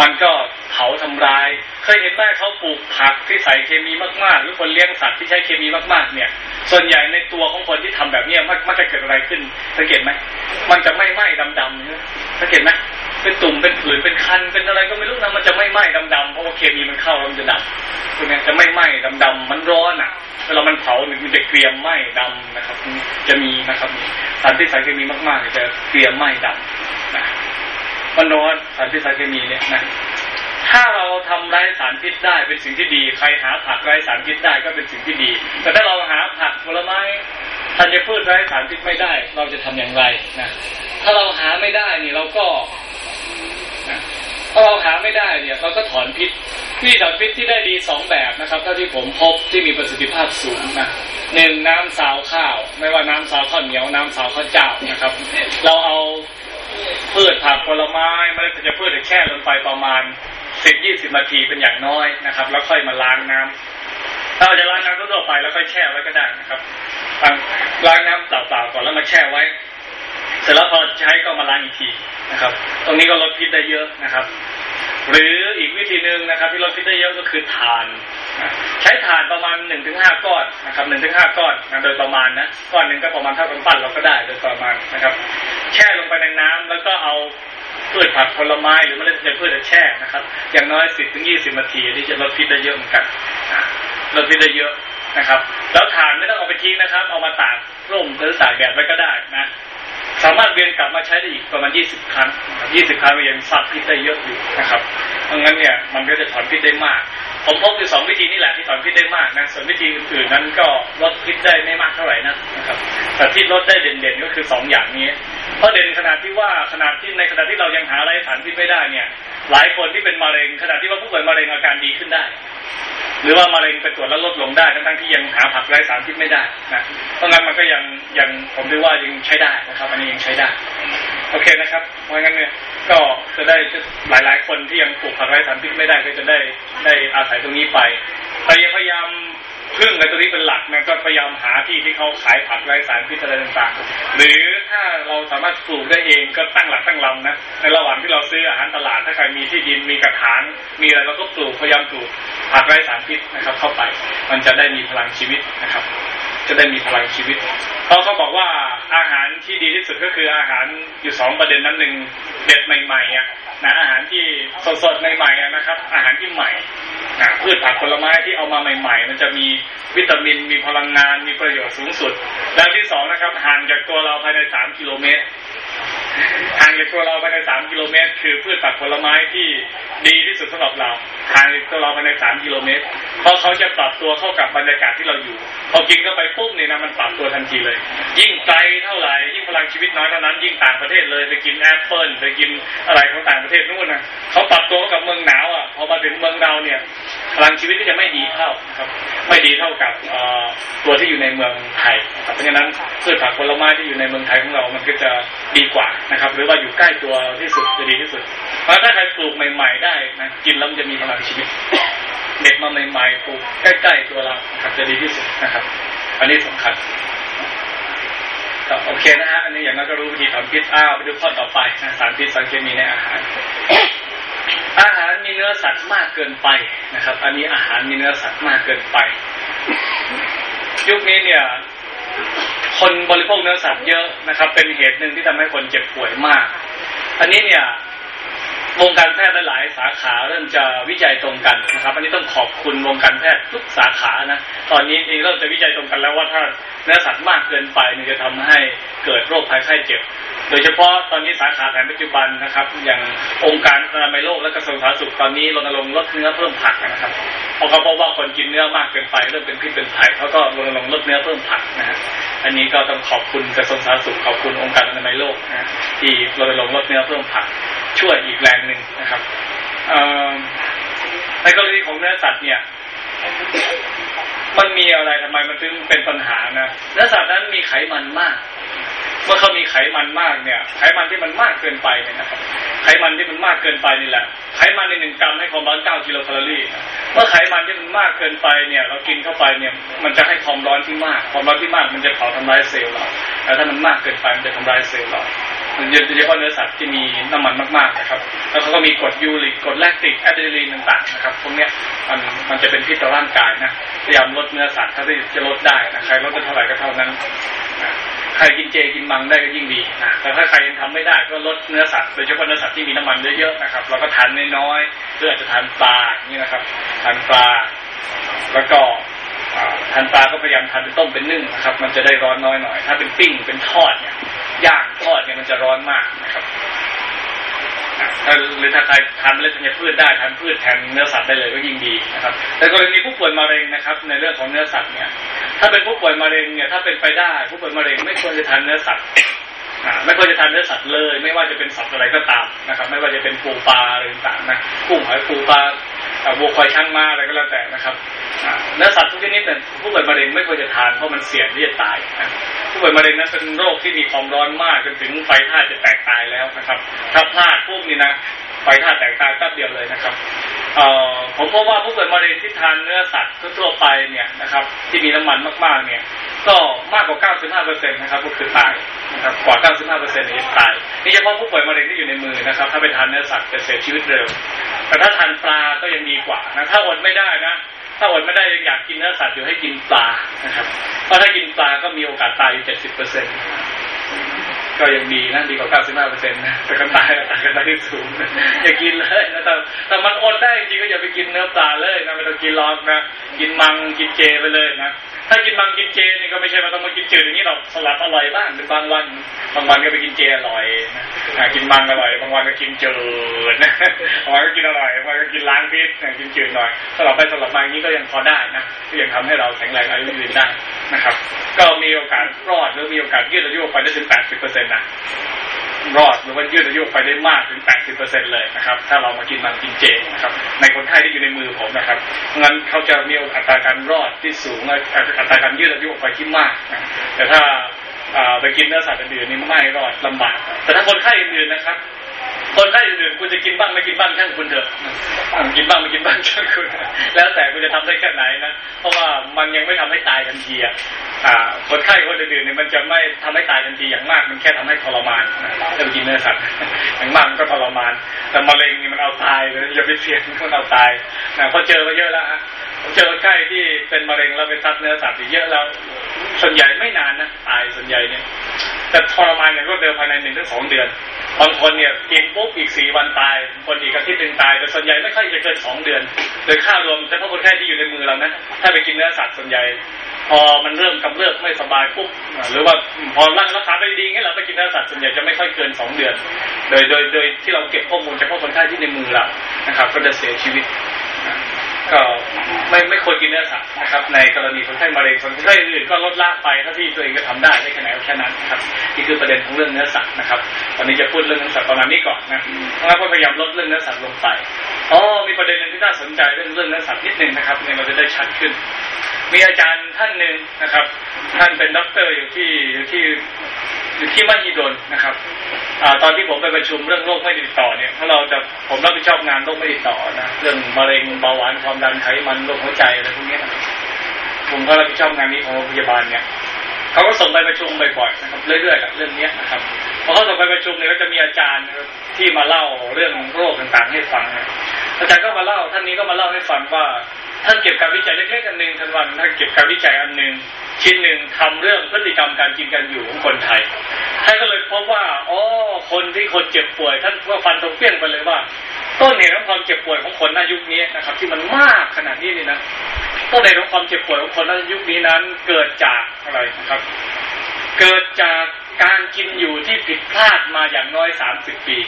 มันก็เผาทำลาย เคยเห็นไหมเขาปลูกผักที่ใส่เคมีมากๆ หรือคนเลี้ยงสัตว์ที่ใช้เคมีมากๆ เนี่ย ส่วนใหญ่ในตัวของคนที่ทำแบบนี้มันมันจะเกิดอะไรขึ้น สังเกตไหม มันจะไม่ไหม้ดำๆเนี่ยสังเกตไหม เป็นตุ่มเป็นผื่นเป็นคันเป็นอะไรก็ไม่รู้นะมันจะไม่ไหม้ดำๆเพราะว่าเคมีมันเข้าแล้วมันจะดำตรงนี้จะไม่ไหม้ดำๆมันร้อนอะเวลามันเผาเนี่ยมันจะเกรียมไหม้ดำนะครับ จะมีนะครับสารที่สารเคมีมากๆจะเกรียมไหม้ดำนะมันร้อนสารพิษสารเคมีเนี่ยนะถ้าเราทำไร้สารพิษได้เป็นสิ่งที่ดี ใครหาผักไร้สารพิษได้ก็เป็นสิ่งที่ดี แต่ถ้าเราหาผักผลไม้ธัญพืชไร้สารพิษไม่ได้ เราจะทำอย่างไรนะถ้าเราหาไม่ได้นี่เราก็ ถ้าเราหาไม่ได้เนี่ยเราก็ถอนพิษวิธีถอนพิษที่ได้ดีสองแบบนะครับเท่าที่ผมพบที่มีประสิทธิภาพสูงนะหนึ่งน้ำสาวข้าว ไม่ว่าน้ำสาวข้าวเหนียวน้ำสาวข้าวเจ้านะครับ เราเอาพืชผักผลไม้เมล็ดธัญพืชแช่ลงไปประมาณสิบยี่สิบนาทีเป็นอย่างน้อยนะครับ แล้วค่อยมาล้างน้ำถ้าเราจะล้างน้ำทั่วไปแล้วค่อยแช่ไว้ก็ได้นะครับล้างน้ำเปล่าๆก่อนแล้วมาแช่ไว้ เสร็จแล้วพอใช้ก็มาล้างอีกทีนะครับ ตรงนี้ก็ลดพิษได้เยอะนะครับ หรืออีกวิธีหนึ่งนะครับ ที่ลดพิษได้เยอะก็คือทาน ใช้ถ่านประมาณหนึ่งถึงห้าก้อนนะครับหนึ่งถึงห้าก้อนนะโดยประมาณนะก้อนหนึ่งก็ประมาณเท่ากับปั้นเราก็ได้โดยประมาณนะครับ แช่ลงไปในน้ำแล้วก็เอาพืชผักผลไม้หรือเมล็ดพันธุ์พืชแช่นะครับ อย่างน้อยสิบถึงยี่สิบนาทีที่จะลดพิษได้เยอะเหมือนกันลดพิษได้เยอะนะครับ แล้วถ่านไม่ต้องเอาไปทิ้งนะครับ เอามาตากร่มหรือตากแดดไว้ก็ได้นะ สามารถเวียนกลับมาใช้ได้อีกประมาณยี่สิบครั้งยี่สิบครั้งมันยังซับพิษได้เยอะอยู่นะครับเพราะงั้นเนี่ยมันก็จะถอนพิษได้มาก ผมพบอยู่สองวิธีนี่แหละที่ถอนพิษได้มากนะส่วนวิธีอื่นๆนั้นก็ลดพิษได้ไม่มากเท่าไหร่นะนะครับแต่ที่ลดได้เด่นๆก็คือสองอย่างนี้ เพราะเด่นขนาดที่ว่าขนาดที่ในขณะที่เรายังหาอะไรฐานพิษไม่ได้เนี่ย หลายคนที่เป็นมะเร็งขณะที่ว่าผู้ป่วยมะเร็งอาการดีขึ้นได้ หรือว่ามะเร็งไปตรวจแล้วลดลงได้ทั้งที่ยังหาผักไร้สารพิษไม่ได้นะเพราะงั้นมันก็ยังยังผมถือว่ายังใช้ได้นะครับ อันนี้ยังใช้ได้ โอเคนะครับ เพราะงั้นเนี่ยก็จะได้หลาย ๆ คนที่ยังปลูกผักไร้สารพิษไม่ได้ก็จะได้ได้อาศัยตรงนี้ไปพยายาม พึ่งในตัวนี้เป็นหลักนะก็พยายามหาที่ที่เขาขายผักไร้สารพิษอะไรต่างๆ หรือถ้าเราสามารถปลูกได้เองก็ตั้งหลักตั้งลำนะในระหว่างที่เราซื้ออาหารตลาดถ้าใครมีที่ดินมีกระถางมีอะไรเราก็ปลูกพยายามปลูกผักไร้สารพิษนะครับ เข้าไป มันจะได้มีพลังชีวิตนะครับ จะได้มีพลังชีวิตเพราะเขาบอกว่าอาหารที่ดีที่สุดก็คืออาหารอยู่สองประเด็นนั้นหนึ่งเด็ดใหม่ๆอะนะอาหารที่สดๆใหม่ๆนะครับ อาหารที่ใหม่นะพืชผักผลไม้ที่เอามาใหม่ ๆ มันจะมีวิตามินมีพลังงานมีประโยชน์สูงสุด แล้วที่สองนะครับห่างจากตัวเราภายในสามกิโลเมตรห่างจากตัวเราภายในสามกิโลเมตร คือพืชผักผลไม้ที่ดีที่สุดสำหรับเราห่างจากตัวเราภายในสามกิโลเมตรเพราะเขาจะปรับตัวเข้ากับบรรยากาศที่เราอยู่พอกินเข้าไปปุ๊บเนี่ยนะมันปรับตัวทันทีเลย ยิ่งไกลเท่าไหร่ยิ่งพลังชีวิตน้อยเท่านั้นยิ่งต่างประเทศเลยไปกินแอปเปิลไปกินอะไรของต่างประเทศนู่นนะเขาปรับตัวกับเมืองหนาวอะพอมาถึงเมืองเราเนี่ย พลังชีวิตก็จะไม่ดีเท่าครับไม่ดีเท่ากับตัวที่อยู่ในเมืองไทยเพราะฉะนั้นพืชผักผลไม้ที่อยู่ในเมืองไทยของเรามันก็จะดีกว่านะครับ หรือว่าอยู่ใกล้ตัวที่สุดจะดีที่สุด เพราะถ้าใครปลูกใหม่ ๆ ได้นะกินแล้วมันจะมีพลังชีวิตเด็ดมาใหม่ๆปลูกใกล้ๆตัวเราครับจะดีที่สุดนะครับ อันนี้สำคัญโอเคนะฮะอันนี้อย่างนั้นก็รู้วิธีถอนพิษอ้าวไปดูข้อต่อไปนะสารพิษสารเคมีในอาหาร อาหารมีเนื้อสัตว์มากเกินไปนะครับ อันนี้อาหารมีเนื้อสัตว์มากเกินไป ยุคนี้เนี่ย คนบริโภคเนื้อสัตว์เยอะนะครับ เป็นเหตุหนึ่งที่ทำให้คนเจ็บป่วยมาก อันนี้เนี่ย วงการแพทย์หลายสาขาเริ่มจะวิจัยตรงกันนะครับ อันนี้ต้องขอบคุณวงการแพทย์ทุกสาขานะตอนนี้เองเริ่มจะวิจัยตรงกันแล้วว่าถ้าเนื้อสัตว์มากเกินไปนี่จะทำให้เกิดโรคภัยไข้เจ็บ โดยเฉพาะตอนนี้สาขาแผนปัจจุบันนะครับ อย่างองค์การอนามัยโลกและกระทรวงสาธารณสุขตอนนี้รณรงค์ลดเนื้อเพิ่มผักนะครับเพราะเขาพบว่าคนกินเนื้อมากเกินไปเริ่มเป็นพิษเป็นภัยเขาก็รณรงค์ลดเนื้อเพิ่มผักนะฮะอันนี้ก็ต้องขอบคุณกระทรวงสาธารณสุขขอบคุณองค์การอนามัยโลกนะที่รณรงค์ลดเนื้อเพิ่มผักช่วยอีกแรงหนึ่งนะครับในกรณีของเนื้อสัตว์เนี่ยมันมีอะไรทำไมมันถึงเป็นปัญหานะเนื้อสัตว์นั้นมีไขมันมาก เมื่อเขามีไขมันมากเนี่ย ไขมันที่มันมากเกินไปเนี่ยนะครับ ไขมันที่มันมากเกินไปนี่แหละ ไขมันในหนึ่งกรัมให้ความร้อนเก้ากิโลแคลอรี่ เมื่อไขมันที่มันมากเกินไปเนี่ย เรากินเข้าไปเนี่ย มันจะให้ความร้อนที่มาก ความร้อนที่มากมันจะเผาทำลายเซลล์เรา แล้วถ้ามันมากเกินไปมันจะทำลายเซลล์เรา โดยเฉพาะเนื้อสัตว์ที่มีน้ำมันมากๆนะครับ แล้วเขาก็มีกรดยูริกกรดแลคติกอะดรีนาลีนต่างๆนะครับพวกนี้มันมันจะเป็นพิษต่อร่างกายนะพยายามลดเนื้อสัตว์ถ้าที่จะลดได้นะใครลดได้เท่าไหร่ก็เท่านั้นนะใครกินเจกินมังได้ก็ยิ่งดีนะแต่ถ้าใครยังทำไม่ได้ก็ลดเนื้อสัตว์โดยเฉพาะเนื้อสัตว์ที่มีน้ำมันเยอะๆนะครับเราก็ทานน้อยๆหรืออาจจะทานปลาอย่างนี้นะครับทานปลาแล้วก็ทานปลาก็พยายามทานเป็นต้มเป็นนึ่งนะครับ มันจะได้ร้อนน้อยหน่อย ถ้าเป็นปิ้งเป็นทอดเนี่ย ย่างทอดเนี่ยมันจะร้อนมากนะครับถ้าหรือถ้าใครทานเมล็ดธัญพืชได้ทานพืชแทนเนื้อสัตว์ได้เลยก็ยิ่งดีนะครับ แต่กรณีผู้ป่วยมะเร็งนะครับ ในเรื่องของเนื้อสัตว์เนี่ย ถ้าเป็นผู้ป่วยมะเร็งเนี่ยถ้าเป็นไปได้ผู้ป่วยมะเร็งไม่ควรจะทานเนื้อสัตว์ไม่ควรจะทานเนื้อสัตว์เลย ไม่ว่าจะเป็นสัตว์อะไรก็ตามนะครับ ไม่ว่าจะเป็นปูปลาอะไรต่างๆนะกุ้งหอยปูปลา วัวควายช้างมาอะไรก็แล้วแต่นะครับเนื้อสัตว์ทุกชนิดเนี่ยผู้ป่วยมะเร็งไม่ควรจะทานเพราะมันเสี่ยงที่จะตายผู้ป่วยมะเร็งนั้นเป็นโรคที่มีความร้อนมากจนถึงไฟธาตุจะแตกตายแล้วนะครับ ถ้าพลาดพวกนี้นะ ไฟธาแตกตายแป๊บเดียวเลยนะครับผมพบว่าผู้ป่วยมะเร็งที่ทานเนื้อสัตว์ทั่วไปเนี่ยนะครับ ที่มีน้ำมันมากๆเนี่ย ก็มากกว่า 95%นะครับก็คือตายนะครับกว่า 95%เนี่ยตายนี่เฉพาะผู้ป่วยมะเร็งที่อยู่ในมือนะครับ ถ้าไปทานเนื้อสัตว์จะเสียชีวิตเร็ว แต่ถ้าทานปลาก็ยังดีกว่านะถ้าอดไม่ได้นะถ้าอดไม่ได้ยังอยากกินเนื้อสัตว์อยู่ให้กินปลานะครับเพราะถ้ากินปลาก็มีโอกาสตายอยู่เจ็ดสิบเปอร์เซ็นต์ ก็ยังดีนะดีกว่าเก้าสิบห้าเปอร์เซ็นต์นะแต่ก็ตายตายกันตายที่สูง อย่ากินเลยนะแต่แต่มันอดได้จริงก็อย่าไปกินเนื้อปลาเลยนะไม่ต้องกินร้อนนะกินมังกินเจไปเลยนะถ้ากินมังกินเจนี่ก็ไม่ใช่ว่าต้องมากินจืดอย่างนี้หรอกสลัดอร่อยบ้างเป็นบางวัน บางวันก็ไปกินเจอร่อยนะกินมังอร่อย บางวันก็กินจืดนะบางวันก็กินอร่อยบางวันก็กินล้างพิษกินจืดหน่อยสลับไปสลับมาอย่างนี้ก็ยังพอได้นะก็ยังทำให้เราแข็งแรงอายุยืนได้นะครับ ก็มีโอกาสรอดหรือมีโอกาสยืดอายุไปได้ถึงแปดสิบเปอร์เซ็นนะรอดหรือว่ายืดอายุไปได้มากถึง 80%เลยนะครับ ถ้าเรามากินมันกินเจนะครับ ในคนไข้ที่อยู่ในมือผมนะครับงั้นเขาจะมีอัตราการรอดที่สูงอัตราการยืดอายุไปที่มากนะแต่ถ้าไปกินเนื้อสัตว์อื่นนี่ไม่รอดลำบาก แต่ถ้าคนไข้อื่นๆนะครับ คนไข้อื่นๆคุณจะกินบ้างไม่กินบ้างช่างคุณเถอะกินบ้างไม่กินบ้างช่างคุณ แล้วแต่คุณจะทำได้แค่ไหนนะ เพราะว่ามันยังไม่ทำให้ตายทันทีอะคนไข้คนอื่นๆเนี่ยมันจะไม่ทำให้ตายทันทีอย่างมาก มันแค่ทำให้ทรมานถ้ากินเนื้อสัตว์อย่างมากมันก็ทรมาน แต่มะเร็งนี่มันเอาตายเลยอย่าไปเสี่ยงมันเอาตายนะเพราะเจอมาเยอะแล้วฮะ เจอไข้ที่เป็นมะเร็งแล้วไปซัดเนื้อสัตว์เยอะแล้ว ส่วนใหญ่ไม่นานนะตายส่วนใหญ่เนี่ย แต่ทรมานอย่างรวดเร็วภายในหนึ่งถึงสองเดือนบางคนเนี่ยกินปุ๊บอีกสี่วันตายคนอีกอาทิตย์หนึ่งตายแต่ส่วนใหญ่ไม่ค่อยจะเกินสองเดือนโดยค่ารวมเฉพาะคนไข้ที่อยู่ในมือเรานะถ้าไปกินเนื้อสัตว์ส่วนใหญ่ พอมันเริ่มกำเริบไม่สบายปุ๊บหรือว่าพอรักษาได้ดีงี้เราไปกินเนื้อสัตว์ส่วนใหญ่จะไม่ค่อยเกินสองเดือน โดยโดยโดยที่เราเก็บข้อมูลเฉพาะคนไข้ที่ในมือเรานะครับ ก็จะเสียชีวิต ก็ไม่ไม่ควรกินเนื้อสัตว์นะครับ ในกรณีคนไข้มะเร็งคนไข้อื่นก็ลดละไปถ้าที่ตัวเองก็ทำได้ได้แค่ไหนก็แค่นั้นนะครับนี่คือประเด็นของเรื่องเนื้อสัตว์นะครับตอนนี้จะพูดเรื่องเนื้อสัตว์ประมาณนี้ก่อนนะแล้วก็พยายามลดเรื่องเนื้อสัตว์ลงไปอ๋อมีประเด็นนึงที่น่าสนใจเรื่องเรื่องเนื้อสัตว์นิดนึงนะครับเนี่ยเราจะได้ชัดขึ้น มีอาจารย์ท่านหนึ่งนะครับ ท่านเป็นด็อกเตอร์อยู่ที่อยู่ที่อยู่ที่มหิดลนะครับตอนที่ผมไปประชุมเรื่องโรคไม่ติดต่อเนี่ยถ้าเราจะผมรับผิดชอบงานโรคไม่ติดต่อนะเรื่องมะเร็งเบาหวานความดันไขมันโรคหัวใจอะไรพวกนี้ผมก็รับผิดชอบงานนี้ของโรงพยาบาลเนี่ยเขาก็ส่งไปประชุมบ่อยๆนะครับเรื่อยๆกับเรื่องนี้นะครับพอเขาส่งไปประชุมเนี่ยก็จะมีอาจารย์ที่มาเล่าเรื่องโรคต่างๆให้ฟังอาจารย์ก็มาเล่าท่านนี้ก็มาเล่าให้ฟังว่าท่านเก็บการวิจัยเล็กๆอันหนึ่งท่านวันท่านเก็บการวิจัยอันหนึ่งชิ้นหนึ่งทำเรื่องพฤติกรรมการกินกันอยู่ของคนไทยท่านก็เลยพบว่าอ๋อคนที่คนเจ็บป่วย ท่านก็ฟันตรงเปี้ยงไปเลยว่า ต้นเหตุของความเจ็บป่วยของคนในยุคนี้นะครับ ที่มันมากขนาดนี้นี่นะต้นเหตุของความเจ็บป่วยของคนในยุคนี้นั้น เกิดจากอะไรนะครับ เกิดจากการกินอยู่ที่ผิดพลาดมาอย่างน้อยสามสิบปี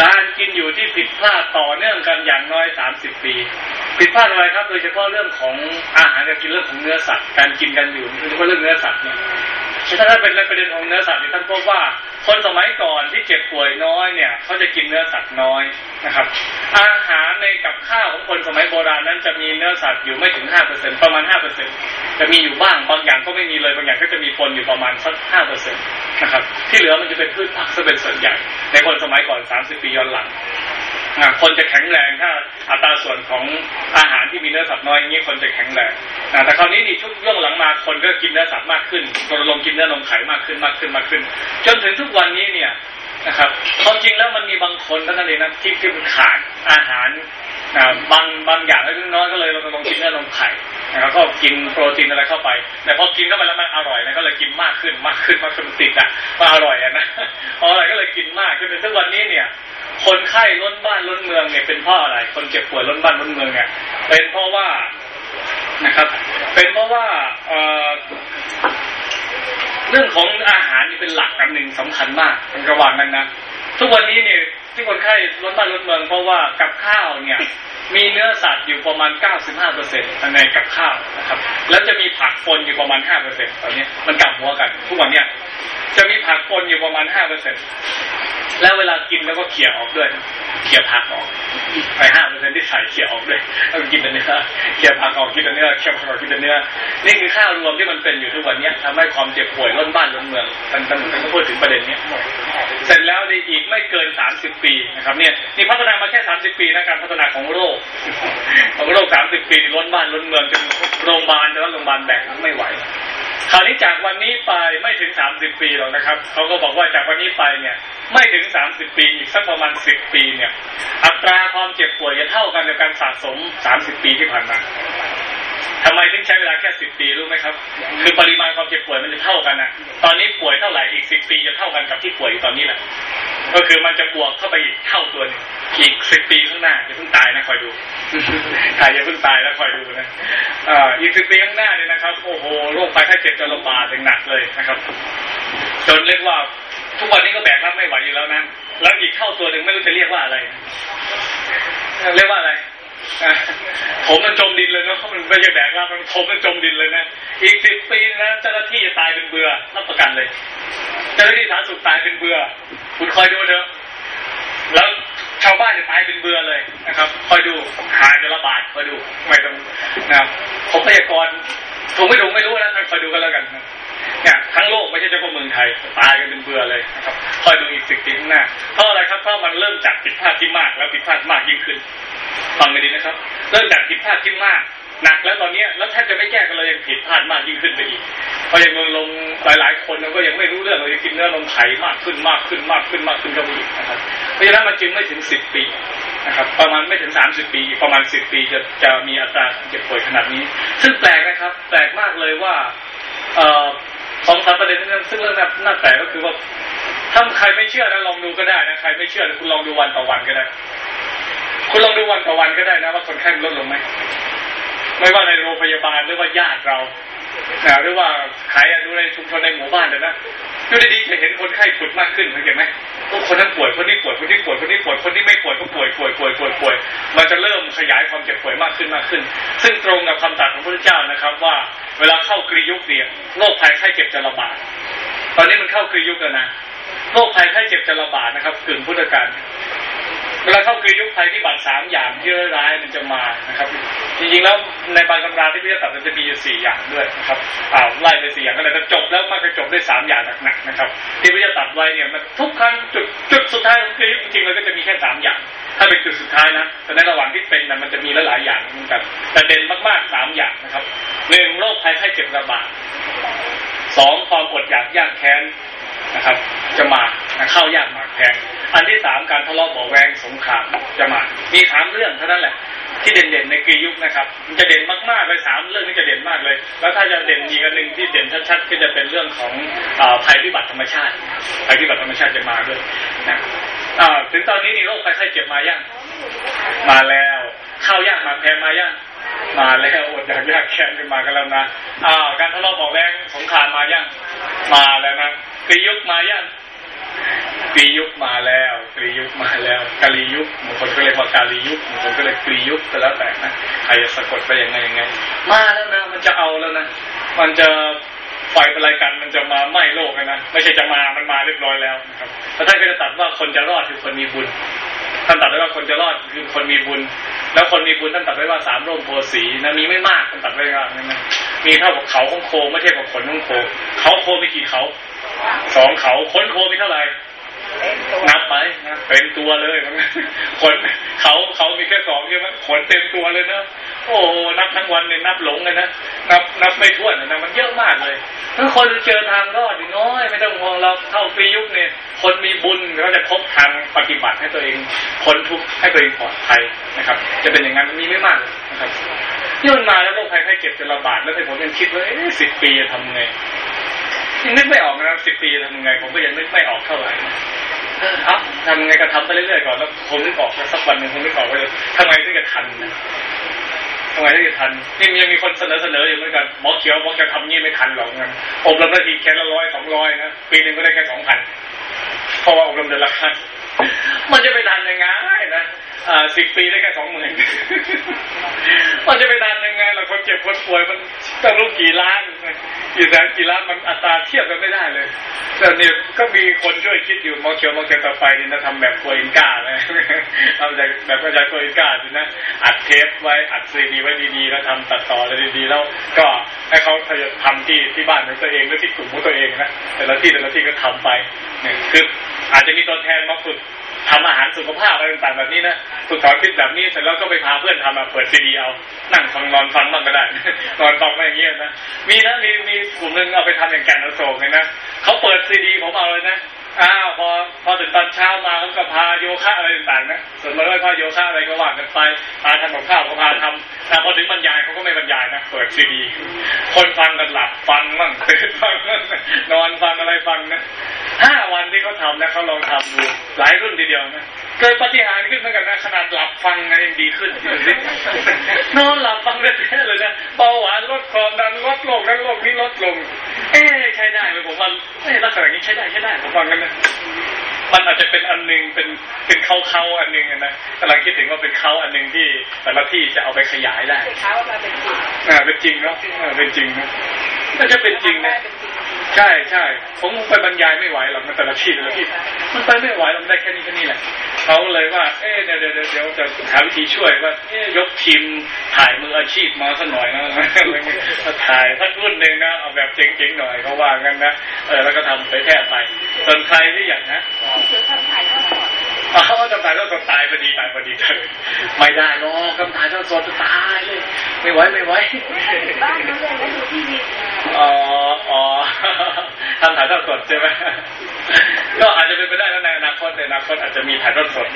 การกินอยู่ที่ผิดพลาดต่อเนื่องกันอย่างน้อยสามสิบปีผิดพลาดอะไรครับ โดยเฉพาะเรื่องของอาหารการกินเรื่องของเนื้อสัตว์การกินกันอยู่โดยเฉพาะเรื่องเนื้อสัตว์เนี่ยถ้าถ้านเป็นประเด็นของเนื้อสัตว์ท่านพบว่าคนสมัยก่อนที่เจ็บป่วยน้อยเนี่ยเขาจะกินเนื้อสัตว์น้อยนะครับ อาหารในกับข้าวของคนสมัยโบราณนั้นจะมีเนื้อสัตว์อยู่ไม่ถึงห้าเปอร์เซ็นประมาณห้าเปอร์เซ็นจะมีอยู่บ้างบางอย่างก็ไม่มีเลยบางอย่างก็จะมีปนอยู่ประมาณสักห้าเปอร์เซ็นตนะครับที่เหลือมันจะเป็นพืชผักซะเป็นส่วนใหญ่ ในคนสมัยก่อนสามสิบปีย้อนหลัง คนจะแข็งแรงถ้าอัตราส่วนของอาหารที่มีเนื้อสัตว์น้อยอย่างนี้คนจะแข็งแรงแต่คราวนี้นี่ช่วงย่งหลังมาคนก็กินเนื้อสัตว์มากขึ้นรณรงค์กินเนื้อนมไข่มากขึ้นมากขึ้นมากขึ้น จนถึงทุกวันนี้เนี่ย นะครับความจริงแล้วมันมีบางคนเท่านั้นเองนะที่ที่มันขาดอาหารบางบางอย่างเล็กน้อยก็เลยเราลองกินเนื้อนมไข่นะครับก็กินโปรตีนอะไรเข้าไปแต่พอกินเข้าไปแล้วมันอร่อยนะก็เลยกินมากขึ้นมากขึ้นมากขึ้นติดอะมาอร่อยอะนะพออร่อยก็เลยกินมากขึ้นจนทุกวันนี้เนี่ย คนไข้ล้นบ้านล้นเมืองเนี่ยเป็นเพราะอะไร คนเจ็บป่วยล้นบ้านล้นเมืองเนี่ยเป็นเพราะว่านะครับ เป็นเพราะว่า เรื่องของอาหารนี่เป็นหลักอันหนึ่งสำคัญมากในระหว่างนั้นนะทุกวันนี้เนี่ยที่คนไข้ล้นบ้านล้นเมืองเพราะว่ากับข้าวเนี่ยมีเนื้อสัตว์อยู่ประมาณ 95เปอร์เซ็นต์ในกับข้าวนะครับ แล้วจะมีผักปนอยู่ประมาณ5เปอร์เซ็นต์ตอนนี้มันกลับหัวกัน ทุกวันเนี้ยจะมีผักปนอยู่ประมาณ 5เปอร์เซ็นต์ แล้วเวลากินแล้วก็เขี่ยออกด้วย เขี่ยผักออกไปห้าเปอร์เซ็นที่ใส่เขี่ยออกด้วยแล้วกินแต่เนื้อเขี่ยผักออกกินแต่เนื้อเขี่ยผักออกกินแต่เนื้อนี่คือข้าวรวมที่มันเป็นอยู่ทุกวันนี้ทำให้ความเจ็บป่วยล้นบ้านล้นเมืองมันมันพูดถึงประเด็นนี้เสร็จแล้วในอีกไม่เกินสามสิบปีนะครับ เนี่ยนี่พัฒนามาแค่สามสิบปีนะการพัฒนาของโรคของโรคสามสิบปีล้นบ้านล้นเมืองจนโรงพยาบาลแล้วโรงพยาบาลแบกไม่ไหว คราวนี้จากวันนี้ไปไม่ถึงสามสิบปีหรอกนะครับเขาก็บอกว่าจากวันนี้ไปเนี่ย ไม่ถึงสามสิบปีอีกสักประมาณสิบปีเนี่ย อัตราความเจ็บป่วยจะเท่ากันกับการสะสมสามสิบปีที่ผ่านมา ทำไมถึงใช้เวลาแค่สิบปีรู้ไหมครับ คือปริมาณความเจ็บป่วยมันจะเท่ากันนะตอนนี้ป่วยเท่าไหร่อีกสิบปีจะเท่ากันกับที่ป่วยอยู่ตอนนี้แหละ ก็คือมันจะบวกเข้าไปอีกเท่าตัวนึงอีกสิบปีข้างหน้าจะเพิ่งตายนะคอยดูใครจะเพิ่งตายแล้วคอยดูนะอ่าอีกสิบปีข้างหน้าเนี่ยนะครับโอ้โหโรคภัยไข้เจ็บจะระบาดอย่างหนักเลยนะครับ จนเรียกว่าทุกวันนี้ก็แบกรับไม่ไหวอยู่แล้วนะแล้วอีกเท่าตัวหนึ่งไม่รู้จะเรียกว่าอะไร เรียกว่าอะไร ผมมันจมดินเลยเนาะมันไม่ใช่แบกรับมันผมมันจมดินเลยนะอีกสิบปีนะเจ้าหน้าที่จะตายเป็นเบื่อรับประกันเลย เจ้าหน้าที่สาธารณสุขตายเป็นเบื่อคุณคอยดูเถอะแล้วชาวบ้านจะตายเป็นเบื่อเลยนะครับ คอยดูหาจะระบาดคอยดูไม่ต้องนะครับผมพยากรณ์ถูกไม่ถูไม่รู้นะท่านคอยดูกันแล้วกันนะ เนี่ยทั้งโลกไม่ใช่เฉพาะเมืองไทยตายกันเป็นเบื่อเลยนะครับคอยดูอีกสิบปีข้างหน้าเพราะอะไรครับเพราะมันเริ่มจากผิดพลาดที่มาก แล้วผิดพลาดมากยิ่งขึ้นฟังกันดีนะครับ เริ่มจากผิดพลาดที่มากหนักแล้วตอนนี้แล้วแทบจะไม่แก้กันเลยยังผิดพลาดมากยิ่งขึ้นไปอีกเพราะอย่างเมืองลงหลายๆ คนก็ยังไม่รู้เรื่องเลยกินเนื้อนมไข่มากขึ้นมากขึ้นมากขึ้นมากขึ้นก็มีนะครับเพราะฉะนั้นมันจึงไม่ถึงสิบปีนะครับ ประมาณไม่ถึงสามสิบปี ประมาณสิบปีจะจะมีอัตราเจ็บป่วยขนาดนี้ ซึ่งแปลกนะครับ แปลกมากเลยว่าเอ่อ สองสามประเด็นนั้นซึ่งเรื่องน่าแปลกก็คือว่าถ้าใครไม่เชื่อนะลองดูก็ได้นะใครไม่เชื่อคุณลองดูวันต่อวันก็ได้ คุณลองดูวันต่อวันก็ได้นะว่าคนไข้ลดลงไหมไม่ว่าในโรงพยาบาลหรือว่าญาติเรา นะหรือว่าใครดูในชุมชนในหมู่บ้านเลยนะดูดีๆจะเห็นคนไข้ผุดมากขึ้นเห็นไหมคนนั้นป่วยคนนี้ป่วยคนนี้ป่วยคนนี้ป่วยคนที่ไม่ป่วยก็ป่วยป่วยป่วยป่วยป่วย มันจะเริ่มขยายความเจ็บป่วยมากขึ้นมากขึ้น ซึ่งตรงกับคำตรัสของพระเจ้านะครับ ว่าเวลาเข้ากรียุคเนี่ยโรคภัยไข้เจ็บจะระบาดตอนนี้มันเข้ากรียุคแล้วนะโรคภัยไข้เจ็บจะระบาดนะครับกึ่งพุทธกาล เวลาเข้ากรียุคภัยพิบัติสามอย่างที่ร้ายมันจะมานะครับ จริงๆแล้วในบางตำราที่พิจารณามันจะมีอยู่สี่อย่างด้วยนะครับอ้าวไล่ไปสี่อย่างก็เลยแต่จบแล้วมันก็จบด้วยสามอย่างหนักๆนะครับ ที่พิจารณาไว้เนี่ยมันทุกครั้งจุดจุดสุดท้ายของกรียุคจริงๆแล้วก็จะมีแค่สามอย่าง ถ้าเป็นจุดสุดท้ายนะแต่ในระหว่างที่เป็นนะมันจะมีหลายอย่างเหมือนกันแต่เด่นมากๆสามอย่างนะครับหนึ่งโรคภัยไข้เจ็บระบาดสองความอดอยากยากแค้น นะครับ จะมาเข้ายากหมากแพง อันที่สามการทะเลาะเบาแวงสงครามจะมามีสามเรื่องเท่านั้นแหละ ที่เด่นๆในกรียุคนะครับ มันจะเด่นมากๆเลยสามเรื่องนี้จะเด่นมากเลย แล้วถ้าจะเด่นอีกอันหนึ่งที่เด่นชัดๆก็จะเป็นเรื่องของอาภัยพิบัติธรรมชาติภัยพิบัติธรรมชาติจะมาด้วยนะอ่าถึงตอนนี้นี่โรคภัยไข้เจ็บมายังมาแล้วข้าวยากหมากแพงมายังมาแล้วอดอยากยากแค้นกันมากันแล้วนะอ่าการทะเลาะเบาะแวงสงครามมายังมาแล้วนะ กรียุคมายังกรียุคมาแล้วกรียุคมาแล้วกาลียุคบางคนก็เรียกว่ากาลียุคบางคนก็เรียกกรียุคก็แล้วแต่นะใครจะสะกดไปยังไงยังไง มาแล้วนะมันจะเอาแล้วนะมันจะไฟประไลกันมันจะมาไหม้โลกนะไม่ใช่จะมามันมาเรียบร้อยแล้วนะครับแล้วท่านก็จะตัดว่าคนจะรอดคือคนมีบุญท่านตัดไว้ว่าคนจะรอดคือคนมีบุญ แล้วคนมีบุญท่านตัดไว้ว่าสามร่มโพสีนะมีไม่มากท่านตัดไว้ว่านะมีเท่ากับเขาของโคไม่เทียบกับขนของโคเขาโคมีกี่เขา สองเขาขนโคมีเท่าไหร่นับไปนะเป็นตัวเลยมันขนเขาเขามีแค่สองใช่ไหมขนเต็มตัวเลยนะโอ้นับทั้งวันเนี่ยนับหลงเลยนะนับนับไม่ถ้วนนะมันเยอะมากเลยถ้าคนเจอทางรอดน้อย ไม่ต้องห่วงเราเข้าปียุคเนี่ย คนมีบุญเขาจะพบทางปฏิบัติให้ตัวเองพ้นทุกข์ให้ตัวเองปลอดภัยนะครับ จะเป็นอย่างนั้นมีไม่มากนะครับนี่มันมาแล้วโรคภัยไข้เจ็บจะระบาดแล้วผมยังคิดว่าสิบปีจะทำไง นึกไม่ออกนะครับสิบปีทำยังไง ผมก็ยังนึกไม่ออกเท่าไหร่เอ้าทำยังไงก็ทำไปเรื่อยๆก่อนแล้วคงนึกออกสักวันหนึ่งคงนึกออกว่าทำไงถึงจะทันนะทำไงถึงจะทันนี่ยังมีคนเสนอเสนออยู่เหมือนกันหมอเขียวหมอจะทำนี่ไม่ทันหรอกนะอบรมนาทีแค่ละร้อยสองร้อยนะปีหนึ่งก็ได้แค่สองพันเพราะว่าอบรมเดือนละครั้งมันจะไปทันยังไงนะอ่าสิบปีได้แค่สองหมื่น คนป่วยมันต้องรู้กี่ล้านกี่แสนกี่ล้านมันอัตราเทียบกันไม่ได้เลยแต่เนี่ยก็มีคนช่วยคิดอยู่มอเขียวมอเขียวต่อไปนี่นะทำแบบโคอินกาเลยทำแบบแบบกระจายโคอินกาสินะอัดเทปไว้อัดซีดีไว้ดีๆแล้วทำตัดต่ออะไรดีๆแล้วก็ให้เขาทำที่ที่บ้านของตัวเองหรือที่กลุ่มของตัวเองนะแต่ละที่แต่ละที่ก็ทำไปเนี่ยคืออาจจะมีตัวแทนมาฝึก ทำอาหารสุขภาพอะไรต่างๆแบบนี้นะฝึกถอนคิดแบบนี้เสร็จแล้วก็ไปพาเพื่อนทำมาเปิดซีดีเอา นั่งฟังนอนฟังบ้างก็ได้นอนฟังไปอย่างเงี้ยนะมีนะมีมีกลุ่มหนึ่งเอาไปทำอย่างแก่นอโศกเลยนะเขาเปิดซีดีผมเอาเลยนะ อ้าวพอพอถึงตอนเช้ามาเขาก็พาโยคะอะไรต่างๆนะส่วนมาด้วยพาโยคะอะไรก็ว่ากันไปพาทำกับข้าวก็พาทำแต่พอถึงบรรยายเขาก็ไม่บรรยายนะเปิดซีดี คนฟังกันหลับฟังมั่งตื่นฟังบ้างนอนฟังอะไรฟังนะห้าวันที่เขาทำนะเขาลองทำดูหลายรุ่นทีเดียวนะเกิดปฏิหารย์ขึ้นเหมือนกันนะขนาดหลับฟังนะยังดีขึ้นดูสินอนหลับฟังแท้ๆเลยนะเบาหวานลดความดันลดโรคนั้นโรคนี้ลดลง เอ๊ะใช้ได้ไหมผมว่าเอ๊ะลักษณะนี้ใช้ได้ใช้ได้ผมฟังกันนะมันอาจจะเป็นอันหนึงเป็นเป็นเขาเขาอันหนึงนะกำลังคิดถึงว่าเป็นเขาอันหนึงที่แต่ละที่จะเอาไปขยายได้เช้ามาเป็นจริงอ่าเป็นจริงเนาะอ่าเป็นจริงนะน่าจะเป็นจริงนะเป็นจริง ใช่ใช่ผมไปบรรยายไม่ไหวหรอกมันแต่ละที่แต่ละที่มันไปไม่ไหวหรอกมันได้แค่นี้แค่นี้แหละเขาเลยว่า เอ๊ะเดี๋ยวเดี๋ยวเดี๋ยวจะหาวิธีช่วยว่าเอ๊ยกทีมถ่ายมืออาชีพมาสักหน่อยนะมาถ่ายสักรุ่นหนึ่งนะเอาแบบเจ๋งๆหน่อยเขาว่างั้นนะเออแล้วก็ทำไปแค่ไปส่วนใครที่อยากนะ เสือทำถ่ายทอดสดเขาจะตายแล้วก็ตายพอดีตายพอดีเลยไม่ได้หรอกคำถ่ายทอดสดจะตายเลยไม่ไหวไม่ไหวบ้านนู้นเลยนะดูที่วีอ๋ออ๋อทำถ่ายทอดสดใช่ไหมก็อาจจะเป็นไปได้แล้วในอนาคตในอนาคตอาจจะมีถ่ายทอดสด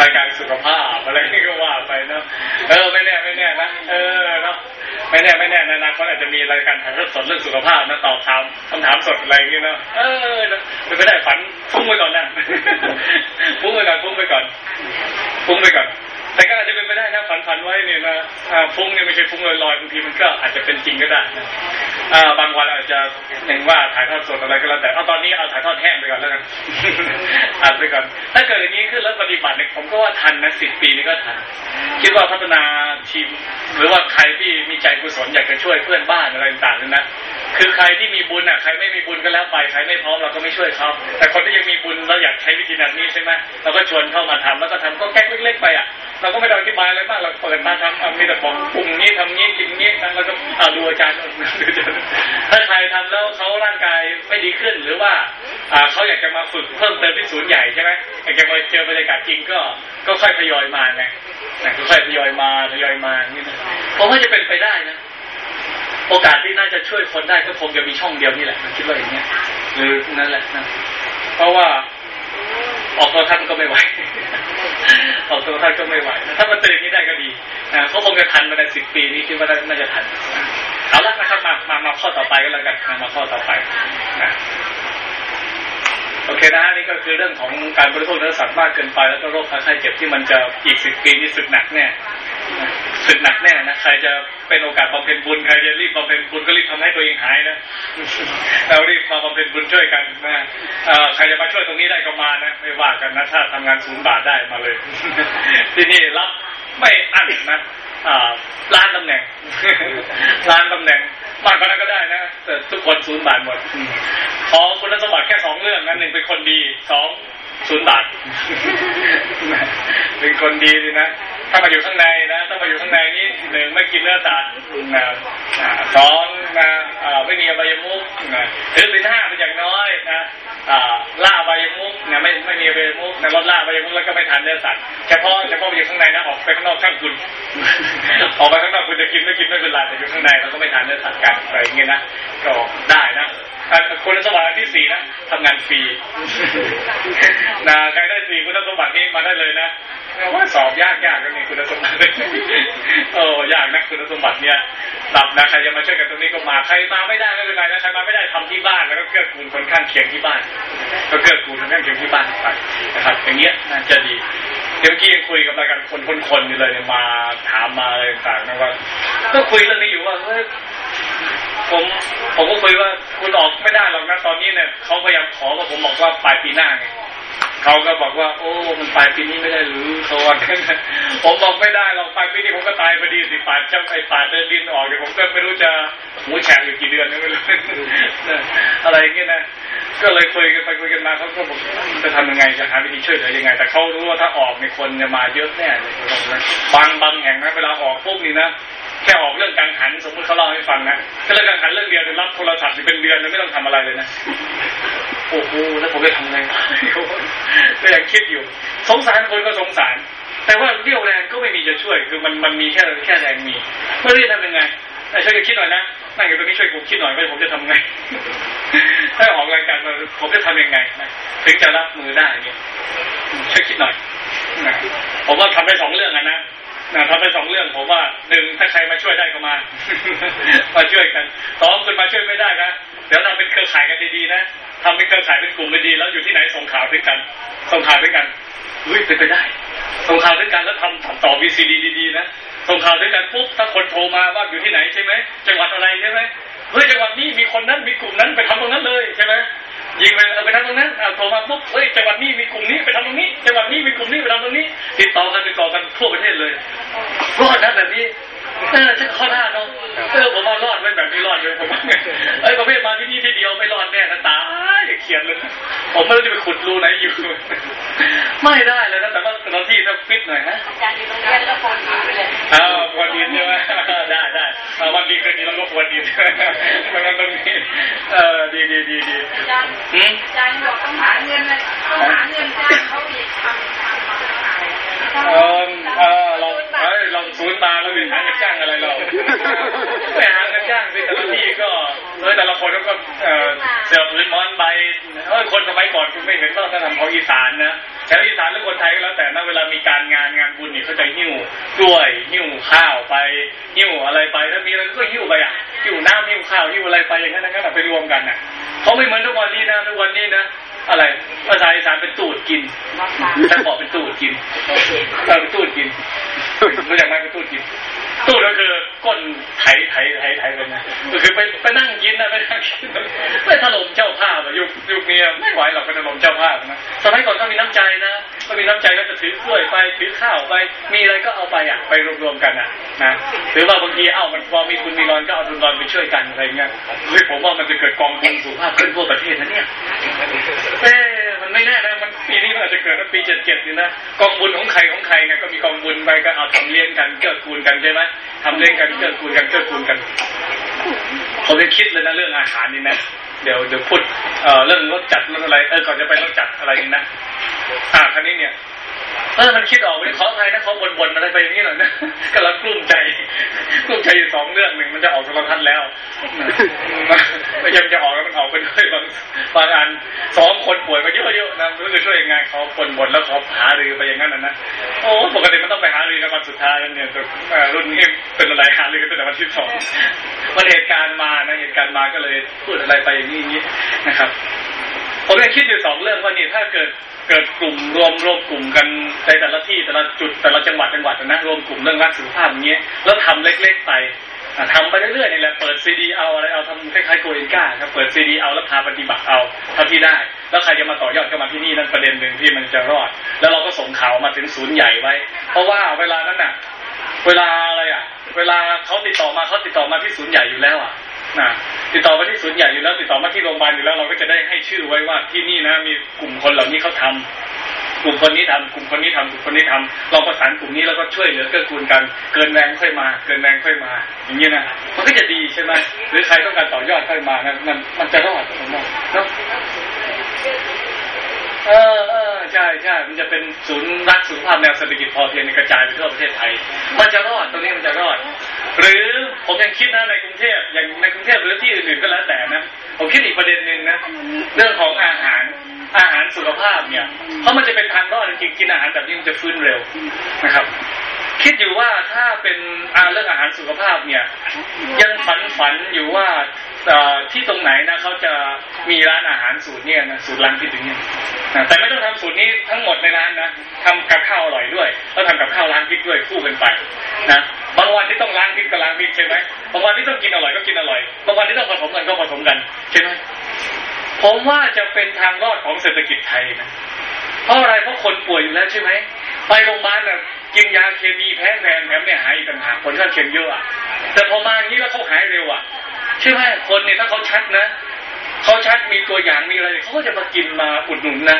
รายการสุขภาพอะไรนี่ก็ว่าไปเนาะเออไม่แน่ไม่แน่นะเออเนาะ ไม่แน่ไม่แน่ในอนาคตอาจจะมีรายการถ่ายทอดสดเรื่องสุขภาพนะตอบถามคำถามสดอะไรอย่างเงี้ยเนาะเออเนอะเป็นไปได้ฝันฟุ้งไปก่อนนะฟุ้งไปก่อนฟุ้งไปก่อนฟุ้งไปก่อนแต่ก็อาจจะเป็นไปได้นะฝันฝันไว้เนี่ยนะฟุ้งเนี่ยไม่ใช่ฟุ้งลอยๆบางทีมันก็อาจจะเป็นจริงก็ได้ บางวันอาจจะหนึ่งว่าถ่ายทอดสดอะไรก็แล้วแต่เอาตอนนี้เอาถ่ายทอดแห้งไปก่อนแล้วกันอัดไปก่อนถ้าเกิดอย่างนี้ขึ้นแล้วปฏิบัติเนี่ยผมก็ว่าทันนะสิบปีนี้ก็ทันคิดว่าพัฒนาทีม หรือว่าใครที่มีใจกุศลอยากจะช่วยเพื่อนบ้านอะไรต่างๆนั่นนะคือใครที่มีบุญอะใครไม่มีบุญก็แล้วไปใครไม่พร้อมเราก็ไม่ช่วยเขาแต่คนที่ยังมีบุญเราอยากใช้วิธีแบบนี้ใช่ไหมเราก็ชวนเข้ามาทำแล้วก็ทำก็แก๊กเล็กๆไปอะเราก็ไม่ต้องอธิบายอะไรมากเราเปิดมาทำเอามีแต่บอกปรุงนี้ทำนี้กินนี้นะแล้วก็เอาดูอาจารย์ดูอาจารย์ถ้าใครทำแล้วเขาร่างกายไม่ดีขึ้น หรือว่าอเขาอยากจะมาฝึกเพิ่มเติมที่ศูนย์ใหญ่ใช่ไหมอยากจะมาเจอบรรยากาศจริงก็ก็ค่อยทยอยมาไงค่อยทยอยมาทยอยมานี่นะผมว่าจะเป็นไปได้นะโอกาสที่น่าจะช่วยคนได้ก็คงจะมีช่องเดียวนี่แหละคิดว่าอย่างเงี้ยหรือนั่นแหละนะเพราะว่าออกโทรทัศน์ก็ไม่ไหวออกโทรทัศน์ก็ไม่ไหวถ้ามันเป็นอย่างนี้ได้ก็ดีนะเขาคงจะทันมาในสิบปีนี้คิดว่าน่าจะทัน เอาละนะครับมามามาข้อต่อไปก็แล้วกันมามาข้อต่อไปนะโอเคนะฮะนี่ก็คือเรื่องของการบริโภคเนื้อสัตว์มากเกินไป แล้วก็โรคภัยไข้เจ็บที่มันจะอีกสิบปีนี้สึกหนักแน่สึกหนักแน่นะใครจะเป็นโอกาสบำเพ็ญบุญใครจะรีบบำเพ็ญบุญก็รีบทำให้ตัวเองหายนะเรารีบมาบำเพ็ญบุญช่วยกันนะใครจะมาช่วยตรงนี้ได้ก็มานะไม่ว่ากันนะถ้าทำงานศูนย์บาทได้มาเลย ที่นี่รับไม่อั้นนะ ล้านตำแหน่งล้านตำแหน่งมากกว่านั้นก็ได้นะแต่ทุกคนศูนย์บาทหมดอืมขอคุณสมบัติแค่สองเรื่องนั่นหนึ่งเป็นคนดีสอง ศูนย์บาทเป็นคนดีสินะ ถ้ามาอยู่ข้างในนะถ้ามาอยู่ข้างในนี่หนึ่งไม่กินเนื้อสัตว์นะสองนะไม่มีอบายมุกนะถือสินห้าเป็นอย่างน้อยนะล่าอบายมุกนะไม่ไม่มีอบายมุกนะลดล่าอบายมุกแล้วก็ไม่ทานเนื้อสัตว์เฉพาะเฉพาะอยู่ข้างในนะออกไปข้างนอกช่างคุณออกไปข้างนอกคุณจะกินไม่กินไม่เป็นไรแต่อยู่ข้างในเราก็ไม่ทานเนื้อสัตว์กันอะไรอย่างเงี้ยนะก็ได้นะ คุณสมบัติอันที่สี่นะทำงานฟรีนะใครได้สี่คุณสมบัตินี้มาได้เลยนะว่าสอบยากยากก็มีคุณสมบัติโอ้ยากนะคุณสมบัติเนี่ยตับนะใครจะมาช่วยกันตรงนี้ก็มาใครมาไม่ได้ไม่เป็นไรนะใครมาไม่ได้ทำที่บ้านแล้วก็เกื้อกูลคนข้างเคียงที่บ้าน ก็เกื้อกูลคนข้างเคียงที่บ้านไปนะครับ อย่างเงี้ยน่าจะดีเดี๋ยวเมื่อกี้ยังคุยกับรายการคนคนคนอยู่เลยเนี่ยมาถามมาอะไรต่างๆนะว่าก็คุยเรื่องนี้อยู่ว่าเฮ้ย ผมผมก็คุยว่าคุณออกไม่ได้หรอกนะตอนนี้เนี่ยเขาพยายามขอว่าผมบอกว่าปลายปีหน้าไงเขาก็บอกว่า โอ้ มันปลายปีนี้ไม่ได้หรือเขาว่าผมบอกไม่ได้หรอกปลายปีนี้ผมก็ตายพอดีสิป่าจะไอ้ป่าเดินดินออกเดี๋ยวผมก็ไม่รู้จะหูแฉกอยู่กี่เดือนก็ไม่รู้อะไรอย่างเงี้ยนะก็เลยคุยกันไปคุยกันมาเขาก็บอกจะทำยังไงจะหาวิธีช่วยเหลือยังไง แต่เขารู้ว่าถ้าออกในยคนจะมาเยอะแน่เลยบางบางแห่งนะเวลาออกปุ๊บนี่นะ แค่ออกเรื่องกังหัน สมมติเขาเล่าให้ฟังนะแค่เรื่องกังหันเรื่องเดียวรับโทรศัพท์อยู่เป็นเดือนไม่ต้องทำอะไรเลยนะโอ้โหแล้วผมจะทำไงก็ยังคิดอยู่ สงสารคนก็สงสาร แต่ว่าเรี่ยวแรงก็ไม่มีจะช่วย คือมันมันมีแค่แค่แรงมีไม่รู้จะทำยังไงแต่ช่วยกันคิดหน่อยนะนั่งอยู่ตรงนี้ช่วยผมคิดหน่อยว่าผมจะทำไงถ้าออกรายการมาผมจะทำยังไงนะถึงจะรับมือได้เนี่ยช่วยคิดหน่อยผมว่าทำได้สองเรื่องนะ นะทำได้สองเรื่องผมว่าหนึ่งถ้าใครมาช่วยได้ก็มา มาช่วยกันสองคุณมาช่วยไม่ได้นะเดี๋ยวทำเป็นเครือข่ายกันดีๆนะทำเป็นเครือข่ายเป็นกลุ่มดีๆแล้วอยู่ที่ไหนส่งข่าวด้วยกันส่งข่าวด้วยกันเฮ้ยเป็นไปได้ส่งข่าวด้วยกันแล้วทำทำต่อ VCD ดีๆนะส่งข่าวด้วยกันปุ๊บถ้าคนโทรมาว่าอยู่ที่ไหนใช่ไหมจังหวัดอะไรใช่ไหมเฮ้ยจังหวัดนี้มีคนนั้นมีกลุ่มนั้นไปทำตรงนั้นเลยใช่ไหม ยิงไปเอาไปทำตรงนั้นเอาโทรมาปุ๊บเฮ้ยจังหวัดนี้มีกลุ่มนี้ไปทำตรงนี้จังหวัดนี้มีกลุ่มนี้ไปทำตรงนี้ ติดต่อกันติดต่อกันทั่วประเทศเลยรอดนะแบบนี้ เออจะเข้าหน้าเนาะเออผมว่ารอดไว้แบบนี้รอดเลยผมว่าเอ้ยประเภทมาที่นี่ที่เดียวไม่รอดแน่นะตายอย่าเขียนเลยนะผมไม่รู้จะไปขุดรูไหนอยู่ ไม่ได้เลยนะแต่ว่าตอนที่ถ้าฟิตหน่อยนะอาจารย์อยู่ตรงนี้แล้วก็คนดีไปเลยอ้าวควรดินใช่ไหมได้ได้เอาวันดีคืนดีเราก็ควรดินมันก็ต้องมีเออดีดีดีดีอาจารย์หืมอาจารย์บอกต้องหาเงินเลยต้องหาเงินจ้างเขาอีกทำทำมาขาย เออเออเราเอ้ยเราศูนย์ตาแล้วไปหาเงินจ้างอะไรเราไปหาเงินจ้างสิแต่ละที่ก็เออแต่ละคนก็เออเสือพื้นมอนใบเออคนสมัยก่อนคุณไม่เห็นว่าเขาทำของอีสานนะแถวอีสานหรือคนไทยก็แล้วแต่นะเวลามีการงานงานบุญนี่เขาจะหิ้วกล้วยหิ้วข้าวไปหิ้วอะไรไปถ้ามีอะไรก็หิ้วไปอะหิ้วน้ำหิ้วข้าวหิ้วอะไรไปอย่างนั้นนะครับไปรวมกันน่ะเขาไม่เหมือนทุกวันนี้นะทุกวันนี้นะ อะไรภาษาอีสานเป็นตูดกินมาขายแต่บอกเป็นตูดกินเออเป็นตูดกินรู้จักไหมเป็นตูดกิน ตูดก็คือก้นไถไถไถไถไปนะก็คือไปไปนั่งกินนะไปนั่งกินไปถล่มเจ้าภาพอะยุคยุคนี้ไม่ไหวหรอกไปถล่มเจ้าภาพนะสมัยก่อนก็มีน้ำใจนะก็มีน้ำใจก็จะถือกล้วยไปถือข้าวไป มีอะไรก็เอาไปอะไปรวมๆกันอะนะหรือว่าบางทีเอ้ามันพอมีคุณมีรอนก็เอาทุนรอนไปช่วยกันอะไรเงี้ยเฮ้ยผมว่ามันจะเกิดกองทุนสุขภาพขึ้นทั่วประเทศนะเนี่ยเอ๊ะ มันไม่แน่นะมันปีนี้มันอาจจะเกิดนปีเจ็ดเจ็ดนี่นะกองบุญของใครของใครไงก็มีกองบุญไปก็เอาทำเลี้ยงกันเกื้อกูลกันใช่ไหมทำเลี้ยงกันเกื้อกูลกันเกื้อกูลกันผมยังคิดเลยนะเรื่องอาหารนี่นะเดี๋ยวเดี๋ยวพูดเอ่อเรื่องรถจัดเรื่องอะไรเออก่อนจะไปรถจัดอะไรนี่นะอ่าครั้นี้เนี่ย เออมันคิดออกเลยขออภัยนะเขาบ่นๆมาได้ไปอย่างนี้หน่อยนะกำลังกลุ้มใจกลุ้มใจอยู่สองเรื่องหนึ่งมันจะออกโทรทัศน์แล้วไม่ใช่มันจะออกแล้วมันออกไปด้วยบางบางอันสองคนป่วยมาเยอะๆนะไม่รู้จะช่วยยังไงเขาบ่นๆแล้วเขาหารือไปอย่างนั้นนะนะโอ้ปกติมันต้องไปหารือกันวันสุดท้ายเนี่ยแต่รุ่นนี้เป็นอะไรหารือกันตั้งแต่วันที่สองมันเหตุการณ์มานะเหตุการณ์มาก็เลยพูดอะไรไปอย่างนี้อย่างนี้นะครับ ผมยังคิดอยู่สองเรื่องว่านี่ถ้าเกิดเกิดกลุ่มรวมรวมกลุ่มกันในแต่ละที่แต่ละจุดแต่ละจังหวัดจังหวัดนะรวมกลุ่มเรื่องรักสุขภาพอย่างเงี้ยแล้วทำเล็กๆไปอะทำไปเรื่อยๆนี่แหละเปิดซีดีเอาอะไรเอาทำคล้ายๆโกเอนก้าครับเปิดซีดีเอาแล้วพาปฏิบัติเอาเท่าที่ได้ แล้วใครจะมาต่อยอดก็มาที่นี่นั่นประเด็นหนึ่งที่มันจะรอด แล้วเราก็ส่งข่าวมาถึงศูนย์ใหญ่ไว้ เพราะว่าเวลานั้นน่ะ เวลาอะไรอะ เวลาเขาติดต่อมาเขาติดต่อมาที่ศูนย์ใหญ่อยู่แล้วอะ นะติดต่อมาที่ศูนย์ใหญ่อยู่แล้วติดต่อมาที่โรงพยาบาลอยู่แล้วเราก็จะได้ให้ชื่อไว้ว่าที่นี่นะ มีกลุ่มคนเหล่านี้เขาทำกลุ่มคนนี้ทำกลุ่มคนนี้ทำกลุ่มคนนี้ทำเราประสานกลุ่มนี้แล้วก็ช่วยเหลือเกื้อกูลกัน เกินแรงค่อยมา เกินแรงค่อยมา อย่างนี้นะมันก็จะดีใช่ไหมหรือใครต้องการต่อยอดค่อยมานะมันมันจะรอดผมว่าเนาะ เออเออใช่ใช่มันจะเป็นศูนย์รักสุขภาพแนวเศรษฐกิจพอเพียงกระจายไปทั่วประเทศไทย มันจะรอดตรงนี้มันจะรอด หรือผมยังคิดนะในกรุงเทพอย่างในกรุงเทพหรือที่อื่นๆก็แล้วแต่นะผมคิดอีกประเด็นหนึ่งนะเรื่องของอาหารอาหารสุขภาพเนี่ย เพราะมันจะเป็นทางรอดจริงกินอาหารแบบนี้มันจะฟื้นเร็วนะครับ คิดอยู่ว่าถ้าเป็นอาเรื่องอาหารสุขภาพเนี่ย ยังฝันฝันอยู่ว่า ที่ตรงไหนนะเขาจะมีร้านอาหารสูตรเนี่ยนะสูตรร้านที่ถึงเนี่ยนะแต่ไม่ต้องทำสูตรนี้ทั้งหมดในร้านนะทำกับข้าวอร่อยด้วยแล้วทำกับข้าวล้างพริกด้วยคู่กันไปนะบางวันที่ต้องล้างพริกก็ล้างพริกใช่ไหมบางวันที่ต้องกินอร่อยก็กินอร่อยบางวันที่ต้องผสมกันก็ผสมกันใช่ไหมผมว่าจะเป็นทางรอดของเศรษฐกิจไทยนะเพราะอะไรเพราะคนป่วยอยู่แล้วใช่ไหมไปโรงพยาบาลน่ะ กินยาเคมีแพ้แรงแถมไม่หายต่างหากผลข้างเคียงเยอะอะแต่พอมาอย่างนี้แล้วเขาหายเร็วอะใช่ไหมคนเนี่ยถ้าเขาชัดนะ เขาชัดมีตัวอย่างมีอะไรเขาก็จะมากินมาอุดหนุนนะ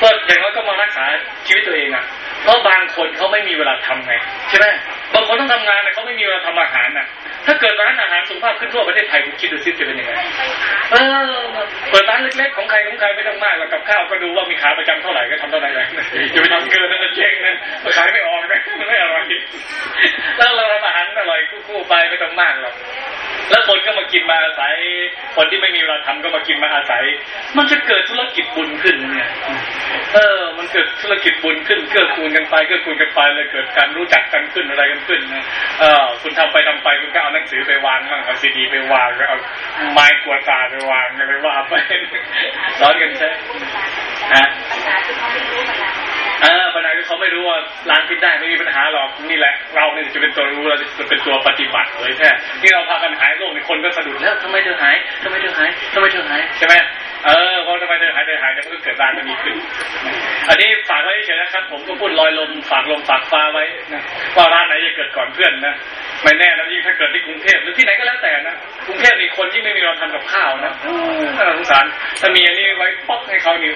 ก็อย่างน้อยก็มารักษาชีวิตตัวเองอะเพราะบางคนเขาไม่มีเวลาทำไงใช่ไหมบางคนต้องทำงานแต่เขาไม่มีเวลาทำอาหารน่ะ ถ้าเกิดร้านอาหารสุขภาพขึ้นทั่วประเทศไทยคุณคิดดูซิจะเป็นยังไงเออเปิดร้านเล็กๆของใครของใครไม่ต้องมากแล้วกับข้าวก็ดูว่ามีขาประจำเท่าไหร่ก็ทำเท่านั้นเลยอย่าไปทำเกินนะมันเจ๊งนะขายไม่ออกนะไม่อร่อยแล้วเราทำอาหารอร่อยคู่ๆไปไม่ต้องมากหรอก แล้วคนก็มากินมาอาศัย คนที่ไม่มีเวลาทำก็มากินมาอาศัย มันจะเกิดธุรกิจบุญขึ้นเนี่ยเออ มันเกิดธุรกิจบุญขึ้นเกื้อกูลกันไปเกื้อกูลกันไปเลยเกิดการรู้จักกันขึ้นอะไรกันขึ้นนะเออคุณทำไปทำไปคุณก็เอาหนังสือไปวางบ้างเอาซีดีไปวางเอาไม้กวาดตาไปวางอะไรว่าไปสอนกันใช่ฮะปัญหาคือเขาไม่รู้มันละ ออปัญหาคือเขาไม่รู้ว่าล้างพิษได้ไม่มีปัญหาหรอกนี่แหละ เราเนี่ยจะเป็นตัวรู้เราจะเป็นตัวปฏิบัติเลยแท้ที่เราพากันหายโรคในคนก็สะดุดแล้วทำไมเธอหายทำไมเธอหายทำไมเธอหายใช่ไหม เออเพราะทำไมเธอหายเธอหายเดี๋ยวมันก็เกิดร้านมันมีขึ้น อันนี้ฝากไว้เฉยนะครับ ผมก็พูดลอยลมฝากลมฝากฟ้าไว้นะว่าร้านไหนจะเกิดก่อนเพื่อนนะไม่แน่นะยิ่งถ้าเกิดที่กรุงเทพหรือที่ไหนก็แล้วแต่นะกรุงเทพนี่คนที่ไม่มีเราทำกับข้าวนะน่าสงสารถ้ามีอันนี้ไว้ป๊อกให้เขานี่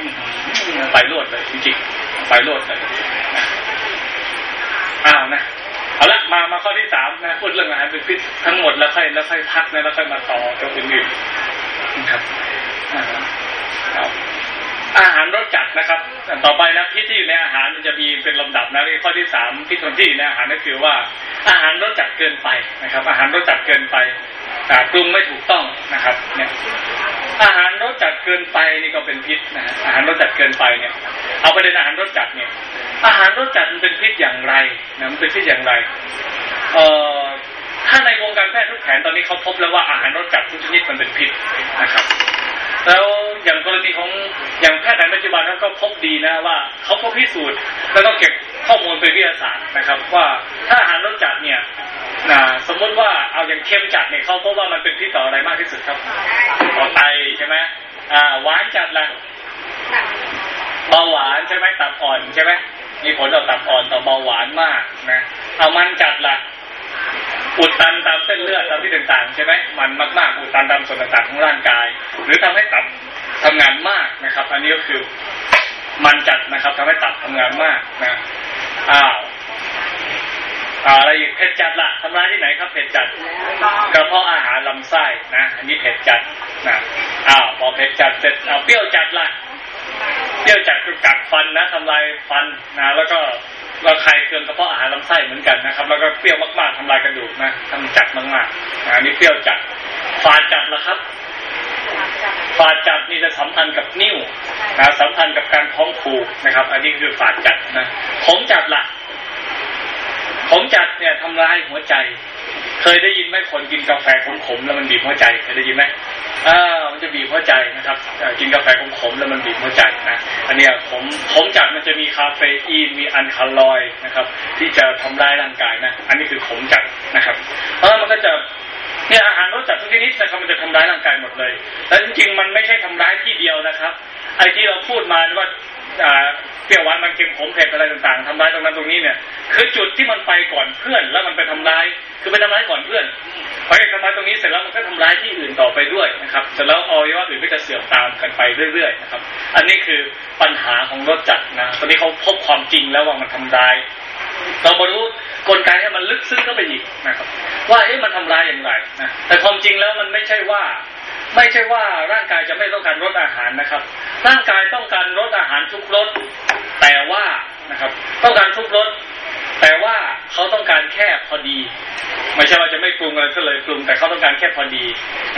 ไปโลดเลยจริงๆไปโลดเลยอ้าวนะเอาละมามาข้อที่สามนะพูดเรื่องอาหารเป็นพิษทั้งหมดแล้วค่อยแล้วค่อยพักนะแล้วค่อยมาต่อตรงอื่นๆนะครับ อาหารรสจัดนะครับ ต่อไปนะพิษที่อยู่ในอาหารมันจะมีเป็นลำดับนะข้อที่สามพิษคนที่อยู่ในอาหารก็คือว่า อาหารรสจัดเกินไปนะครับ อาหารรสจัดเกินไปอ่าปรุงไม่ถูกต้องนะครับ เนี่ยอาหารรสจัดเกินไปนี่ก็เป็นพิษนะฮะอาหารรสจัดเกินไปเนี่ย เอาประเด็นอาหารรสจัดเนี่ย อาหารรสจัดมันเป็นพิษอย่างไรนะมันเป็นพิษอย่างไร เอ่อถ้าในวงการแพทย์ทุกแผนตอนนี้เขาพบแล้วว่าอาหารรสจัดทุกชนิดมันเป็นพิษนะครับ แล้วอย่างกรณีของอย่างแพทย์แผนปัจจุบันเขาก็พบดีนะว่าเขาก็พิสูจน์แล้วก็เก็บข้อมูลเป็นวิทยาศาสตร์นะครับ ว่าถ้าอาหารรสจัดเนี่ยนะสมมติว่าเอาอย่างเค็มจัดเนี่ยเขาพบว่ามันเป็นพิษต่ออะไรมากที่สุดครับต่อไตใช่ไหมอ่าหวานจัดละเบาหวานใช่ไหมตับอ่อนใช่ไหมมีผลต่อตับอ่อนต่อเบาหวานมากนะเอามันจัดละ อุดตันตามเส้นเลือดตามที่ต่างๆใช่ไหมมันมากๆอุดตันตามส่วนต่างๆของร่างกาย หรือทำให้ตับทำงานมากนะครับ อันนี้ก็คือมันจัดนะครับทำให้ตับทำงานมากนะอ้าวอะไรอีกเผ็ดจัดล่ะทำร้ายที่ไหนครับเผ็ดจัดกระเพาะอาหารลำไส้นะอันนี้เผ็ดจัดนะอ้าวพอเผ็ดจัดเสร็จเอาเปรี้ยวจัดล่ะเปรี้ยวจัดคือกัดฟันนะทำลายฟันนะแล้วก็ เราคลายเคืองกระเพาะอาหารลำไส้เหมือนกันนะครับ แล้วก็เปรี้ยวมากๆทำลายกระดูกนะทำจัดมากๆนะอันนี้เปรี้ยวจัดฝาดจัดละครับฝาดจัดนี่จะสัมพันธ์กับนิ้วนะสัมพันธ์กับการท้องผูกนะครับ อันนี้คือฝาดจัดนะขมจัดละ ขมจัดเนี่ยทำลายหัวใจ เคยได้ยินไหมคนกินกาแฟขมๆแล้วมันบีบหัวใจเคยได้ยินไหมอ่ามันจะบีบหัวใจนะครับกินกาแฟขมๆแล้วมันบีบหัวใจนะอันนี้ยขมขมจัดมันจะมีคาเฟอีนมีอันคาลอยนะครับ ที่จะทำลายร่างกายนะ อันนี้คือขมจัดนะครับเพราะมันก็จะเนี่ยอาหารรสจัดทุกชนิดนะครับมันจะทำร้ายร่างกายหมดเลย แล้วจริงๆมันไม่ใช่ทำร้ายที่เดียวนะครับ ไอ้ที่เราพูดมาว่า เปรี้ยวหวานมันเค็มขมเผ็ดอะไรต่างๆทำร้ายตรงนั้นตรงนี้เนี่ย คือจุดที่มันไปก่อนเพื่อน แล้วมันไปทำร้าย คือไปทำร้ายก่อนเพื่อนพอไปทำร้ายตรงนี้เสร็จแล้วมันก็ทำร้ายที่อื่นต่อไปด้วยนะครับเสร็จแล้วอวัยวะอื่นก็จะเสื่อมตามกันไปเรื่อยๆนะครับ อันนี้คือปัญหาของรถจักรนะตอนนี้เขาพบความจริงแล้วว่ามันทำร้ายเรามารู้กลไกให้มันลึกซึ้งเข้าไปอีกนะครับ ว่าเอ๊ะมันทำร้ายอย่างไรนะแต่ความจริงแล้วมันไม่ใช่ว่า ไม่ใช่ว่าร่างกายจะไม่ต้องการรสอาหารนะครับ ร่างกายต้องการรสอาหารทุกรสแต่ว่านะครับ ต้องการทุกรสแต่ว่าเขาต้องการแค่พอดี ไม่ใช่ว่าจะไม่ปรุงอะไรก็เลยปรุง แต่เขาต้องการแค่พอดี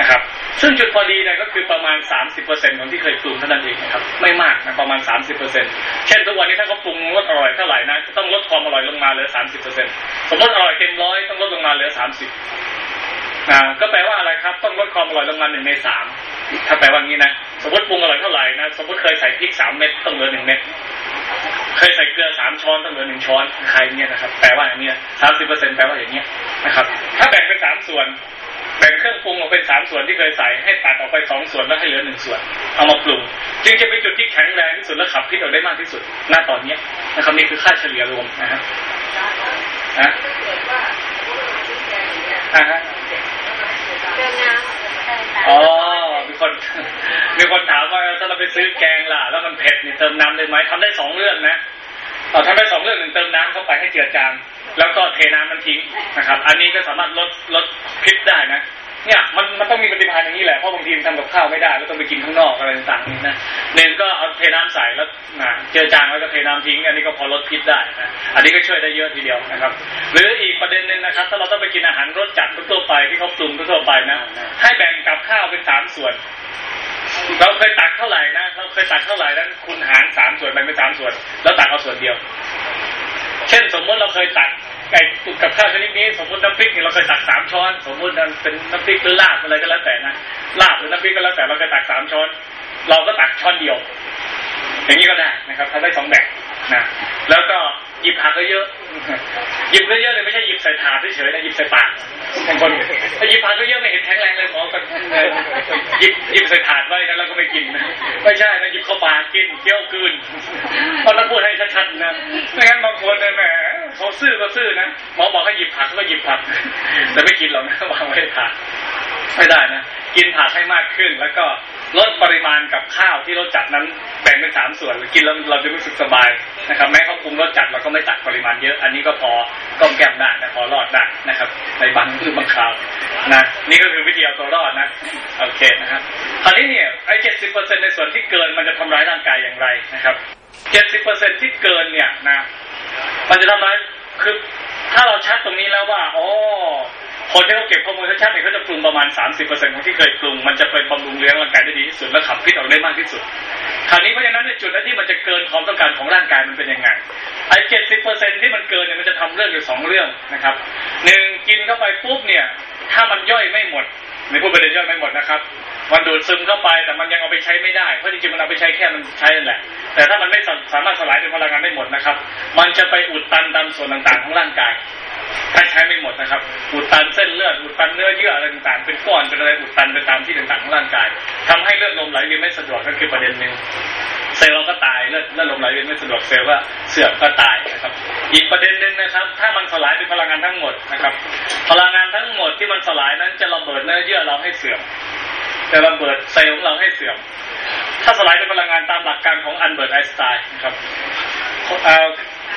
นะครับ ซึ่งจุดพอดีเนี่ยก็คือประมาณ 30%ของที่เคยปรุงเท่านั้นเองนะครับไม่มากนะประมาณ 30%เช่นทุกวันนี้ถ้าเขาปรุงรสอร่อยเท่าไหร่นะต้องลดความอร่อยลงมาเหลือ 30%สมมติอร่อยเต็มร้อยต้องลดลงมาเหลือ 30 อ่าก็แปลว่าอะไรครับต้องลดความอร่อยลงมาหนึ่งในสามถ้าแปลว่างี้นะสมมติปรุงอร่อยเท่าไหร่นะสมมติเคยใส่พริกสามเม็ดต้องเหลือหนึ่งเม็ดเคยใส่เกลือสามช้อนต้องเหลือหนึ่งช้อนใครเนี่ยนะครับแปลว่าอย่างเนี้ยสามสิบเปอร์เซ็นแปลว่าอย่างเนี้ยนะครับ ถ้าแบ่งเป็นสามส่วนแบ่งเครื่องปรุงออกเป็นสามส่วนที่เคยใส่ให้ตัดออกไปสองส่วนแล้วให้เหลือหนึ่งส่วน เอามาปรุง จึงจะเป็นจุดที่แข็งแรงที่สุดและขับพิษออกได้มากที่สุดณตอนเนี้ยนะครับนี่คือค่าเฉลี่ยรวมนะฮะนะอ่าฮะเดินน้ อ๋อ มีคน มีคนถามว่าถ้าเราไปซื้อแกงล่ะ แล้วมันเผ็ดนี่เติมน้ำได้ไหมทำได้สองเรื่องนะเราทำได้สองเรื่องหนึ่งเติมน้ำเข้าไปให้เจือจางแล้วก็เทน้ำมันทิ้งนะครับ อันนี้ก็สามารถลดลดพิษได้นะ เนี่ยมันมันต้องมีปฏิภาณอย่างนี้แหละเพราะบางทีมทำกับข้าวไม่ได้แล้วต้องไปกินข้างนอกอะไรต่างๆนี่นะหนึ่งก็เอาเทน้ำใส่แล้วนะเจอจางแล้วก็เทน้ำทิ้ง อันนี้ก็พอลดพิษได้นะอันนี้ก็ช่วยได้เยอะทีเดียวนะครับ หรืออีกประเด็นหนึ่งนะครับ ถ้าเราต้องไปกินอาหารรสจัดทั่วๆไปที่เขาปรุงทั่วๆไปนะ ให้แบ่งกับข้าวเป็นสามส่วน เราเคยตักเท่าไหร่นะเราเคยตักเท่าไหร่นั้นคุณหารสามส่วนแบ่งเป็นสามส่วน แล้วตักเอาส่วนเดียว เช่นสมมติเราเคยตัก ไก่ตุกกับข้าวชนิดนี้ สมมติน้ำพริกนี่เราเคยตักสามช้อน สมมติมันเป็นน้ำพริกหรือลาบอะไรก็แล้วแต่นะลาบหรือน้ำพริกก็แล้วแต่เราเคยตักสามช้อน เราก็ตักช้อนเดียว อย่างนี้ก็ได้นะครับทำได้สองแบบนะแล้วก็ หยิบผักเยอะ หยิบเยอะเลยไม่ใช่หยิบใส่ถาดเฉยๆนะหยิบใส่ปากบางคนถ้าหยิบผักเยอะไม่เห็นแข็งแรงเลยหมอก็หยิบหยิบใส่ถาดไว้แล้วก็ไม่กินนะไม่ใช่นะหยิบเข้าปากกินเคี้ยวกืนตอนนั้นพูดให้ชัดๆนะไม่งั้นบางคนเนี่ยแหมเขาซื่อก็ซื่อนะหมอบอกให้หยิบผักก็หยิบผักแต่ไม่กินหรอกนะวางไว้ถาดไม่ได้นะ กินผักให้มากขึ้น แล้วก็ลดปริมาณกับข้าวที่เราจัดนั้นแบ่งเป็นสามส่วนกินแล้วเราจะรู้สึกสบายนะครับ แม้เขาปรุงรสจัดเราก็ไม่ตัดปริมาณเยอะ อันนี้ก็พอก้มแก้มได้นะพอรอดได้นะครับ ในบางคือบางคราวนะนี่ก็คือวิธีเอาตัวรอดนะโอเคนะครับคราวนี้เนี่ยไอ้เจ็ดสิบเปอร์เซ็นในส่วนที่เกินมันจะทำร้ายร่างกายอย่างไรนะครับเจ็ดสิบเปอร์เซ็นที่เกินเนี่ยนะมันจะทำร้ายคือถ้าเราชัดตรงนี้แล้วว่าอ๋อ คนที่เขาเก็บข้อมูลชัดๆเนี่ยเขาจะปรุงประมาณ 30%ของที่เคยปรุง มันจะเป็นบำรุงเลี้ยงร่างกายได้ดีที่สุด และขับพิษออกได้มากที่สุด คราวนี้เพราะฉะนั้นในจุดนั้นที่มันจะเกินความต้องการของร่างกายมันเป็นยังไง ไอ้เจ็ดสิบเปอร์เซ็นที่มันเกินเนี่ยมันจะทำเรื่องอยู่สองเรื่องนะครับหนึ่งกินเข้าไปปุ๊บเนี่ย ถ้ามันย่อยไม่หมด ในพูดประเด็นย่อยไม่หมดนะครับ มันดูดซึมเข้าไปแต่มันยังเอาไปใช้ไม่ได้ เพราะจริงๆมันเอาไปใช้แค่มันใช้นั่นแหละ แต่ถ้ามันไม่สามารถสลายเป็นพลังงานได้หมดนะครับ มันจะไปอุดตันตามส่วนต่างๆของร่างกาย ถ้าใช้ไม่หมดนะครับ อุดตันเส้นเลือด อุดตันเนื้อเยื่ออะไรต่างๆ เป็นก้อนเป็นอะไรอุดตันไปตามที่ต่างๆของร่างกายทำให้เลือดลมไหลเวียนไม่สะดวกก็คือประเด็นหนึ่ง ซลล์เราก็ตายเลือดเลือดลมไหลเวียนไม่สะดวกเซลล์ก็เสื่อมก็ตายนะครับ อีกประเด็นหนึ่งนะครับ ถ้ามันสลายเป็นพลังงานทั้งหมดนะครับ พลังงานทั้งหมดที่มันสลายนั้นจะระเบิดเนื้อเยื่อเราให้เสื่อมจะระเบิดเซลล์ของเราให้เสื่อม ถ้าสลายเป็นพลังงานตามหลักการของอัลเบิร์ตไอน์สไตน์นะครับ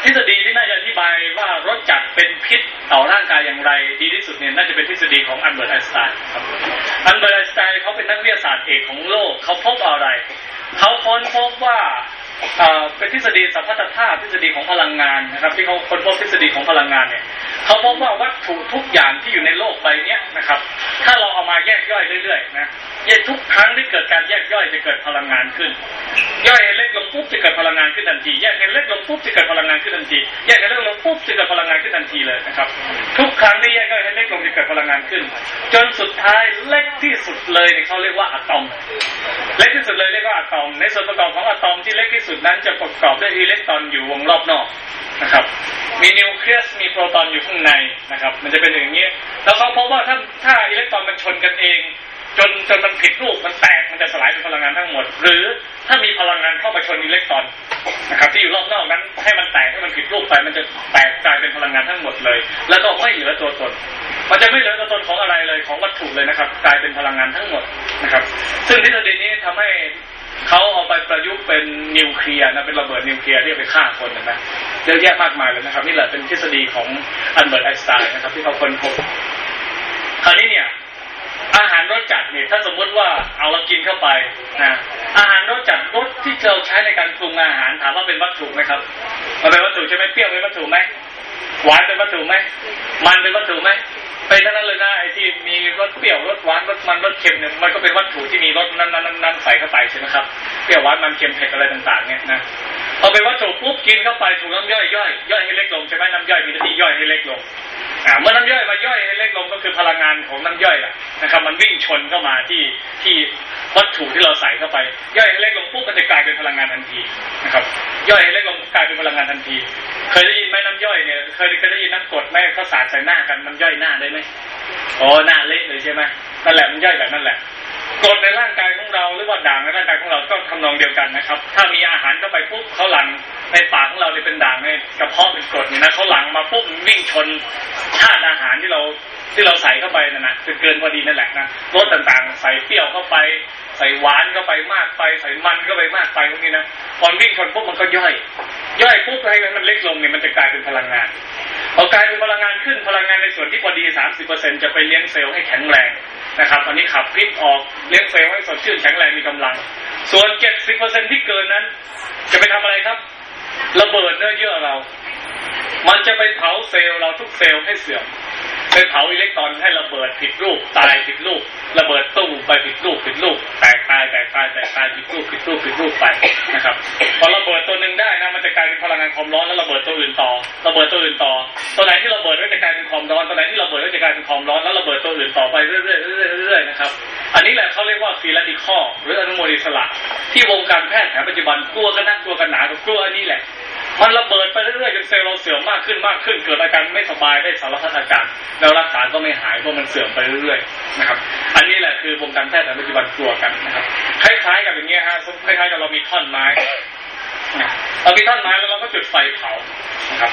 ทฤษฎีที่น่าจะอธิบายว่ารสจัดเป็นพิษต่อร่างกายอย่างไร ดีที่สุดเนี่ยน่าจะเป็นทฤษฎีของอัลเบิร์ตไอน์สไตน์ครับอัลเบิร์ตไอน์สไตน์เขาเป็นนักวิทยาศาสตร์เอกของโลกเขาพบอะไร เขาค้นพบว่า เป็นทฤษฎีสัมพัทธภาพทฤษฎีของพลังงานนะครับ ที่เขาค้นพบทฤษฎีของพลังงานเนี่ยเขาพบว่าวัตถุทุกอย่างที่อยู่ในโลกใบนี้นะครับ ถ้าเราเอามาแยกย่อยเรื่อยๆนะแยกทุกครั้งที่เกิดการแยกย่อยจะเกิดพลังงานขึ้น ย่อยให้เล็กลงปุ๊บจะเกิดพลังงานขึ้นทันที แยกให้เล็กลงปุ๊บจะเกิดพลังงานขึ้นทันทีแยกให้เล็กลงปุ๊บจะเกิดพลังงานขึ้นทันทีเลยนะครับ ทุกครั้งที่แยกย่อยให้เล็กลงจะเกิดพลังงานขึ้น จนสุดท้ายเล็กที่สุดเลยเนี่ยเขาเรียกว่าอะตอม เล็กที่สุดเลยเรียกว่าอะตอม ในส่วนประกอบของอะตอมที่เล็กที่สุดนั้นจะประกอบด้วยอิเล็กตรอนอยู่วงรอบนอกนะครับ มีนิวเคลียสมีโปรตอนอยู่ข้างในนะครับ มันจะเป็นอย่างนี้ แล้วเขาพบว่าถ้าถ้าอิเล็กตรอนมันชนกันเอง จนจนมันผิดรูปมันแตกมันจะสลายเป็นพลังงานทั้งหมด หรือถ้ามีพลังงานเข้ามาชนอิเล็กตรอนนะครับ ที่อยู่รอบนอกนั้นให้มันแตกให้มันผิดรูปไปมันจะแตกกลายเป็นพลังงานทั้งหมดเลย แล้วก็ไม่เหลือตัวตน มันจะไม่เหลือตัวตนของอะไรเลยของวัตถุเลยนะครับ กลายเป็นพลังงานทั้งหมดนะครับ ซึ่งทฤษฎีนี้ทำให้เขาเอาไปประยุกต์เป็นนิวเคลียร์นะเป็นระเบิดนิวเคลียร์ที่ไปฆ่าคนนะเยอะแยะมากมายเลยนะครับ นี่แหละเป็นทฤษฎีของอันเบิร์ตไอน์สไตน์นะครับ ที่เขาค้นพบคน อาหารรสจัดเนี่ยถ้าสมมติว่าเอาเรากินเข้าไปนะอาหารรสจัดรสที่เราใช้ในการปรุงอาหารถามว่าเป็นวัตถุไหมครับมันเป็นวัตถุใช่ไหมเปรี้ยวเป็นวัตถุไหมหวานเป็นวัตถุไหมมันเป็นวัตถุไหม เป็นทั้งนั้นเลยนะไอ้ที่มีรสเปรี้ยวรสหวานรสมันรสเค็มเนี่ยมันก็เป็นวัตถุที่มีรสนั้นนั้นนั้นใส่เข้าไปใช่ไหมครับเปรี้ยวหวานมันเค็มเผ็ดอะไรต่างๆเนี่ยนะพอเป็นวัตถุปุ๊บกินเข้าไปถูกน้ำย่อยย่อยย่อยให้เล็กลงใช่ไหมน้ำย่อยมีหน้าที่ย่อยให้เล็กลงอ่าเมื่อน้ำย่อยมาย่อยให้เล็กลงก็คือพลังงานของน้ำย่อยแหละนะครับ มันวิ่งชนเข้ามาที่ที่วัตถุที่เราใส่เข้าไป ย่อยให้เล็กลงปุ๊บมันจะกลายเป็นพลังงานทันทีนะครับ ย่อยให้เล็กลงกลายเป็นพลังงานทันที เคยได้ยินไหมน้ำย่อยเนี่ยเคยเคยได้ยินน้ำกรดไหมเขาสาดใส่หน้ากันมันย่อยหน้าได้ไหมอ๋อหน้าเละเลยใช่ไหมนั่นแหละมันย่อยแบบนั่นแหละกรดในร่างกายของเราหรือว่าด่างในร่างกายของเราก็ทำนองเดียวกันนะครับ ถ้ามีอาหารเข้าไปปุ๊บเขาหลังในปากของเราเลยเป็นด่างในกระเพาะเป็นกรดเนี่ยนะเขาหลังมาปุ๊บวิ่งชนธาตุอาหารที่เรา ที่เราใส่เข้าไปนั่นนะคือเกินพอดีนั่นแหละนะรสต่างๆ ใส่เปรี้ยวเข้าไป ใส่หวานเข้าไปมากไป ใส่มันเข้าไปมากไปพวกนี้นะพอวิ่งชนปุ๊บมันก็ย่อย ย่อยปุ๊บให้มันเล็กลงเนี่ยมันจะกลายเป็นพลังงานพอกลายเป็นพลังงานขึ้นพลังงานในส่วนที่พอดี 30%จะไปเลี้ยงเซลล์ให้แข็งแรงนะครับ อันนี้ขับพิษออกเลี้ยงเซลล์ให้สดชื่นแข็งแรงมีกำลัง ส่วน 70%ที่เกินนั้น จะไปทำอะไรครับ ระเบิดเนื้อเยื่อเรา มันจะไปเผาเซลล์เราทุกเซลล์ให้เสื่อมไปเผาอิเล็กตรอนให้ระเบิดผิดรูปตายผิดรูประเบิดตู้มไปผิดรูปผิดรูปแตกตายแตกตายแตกตายผิดรูปผิดรูปผิดรูปไปนะครับพอระเบิดตัวหนึ่งได้นะมันจะกลายเป็นพลังงานความร้อนแล้วระเบิดตัวอื่นต่อระเบิดตัวอื่นต่อ ตัวไหนที่ระเบิดก็จะกลายเป็นความร้อนตัวไหนที่ระเบิดก็จะกลายเป็นความร้อนแล้วระเบิดตัวอื่นต่อไปเรื่อยๆเรื่อยๆเรื่อยๆนะครับอันนี้แหละเขาเรียกว่าฟีลาดิคอหรืออนุโมลิสละที่วงการแพทย์แผนปัจจุบันกลัวกันนักกลัวกันหนากลัวอันนี้แหละ มันระเบิดไปเรื่อยๆจนเซลล์เราเสื่อมมากขึ้นมากขึ้น เกิดอาการไม่สบายได้สารพัดอาการแล้วรักษาก็ไม่หายเพราะมันเสื่อมไปเรื่อยๆนะครับ อันนี้แหละคือวงการแพทย์ในปัจจุบันกลัวกันนะครับคล้ายๆกับอย่างเงี้ยฮะคล้ายๆกับเรามีท่อนไม้เรามีท่อนไม้แล้วเราก็จุดไฟเผานะครับ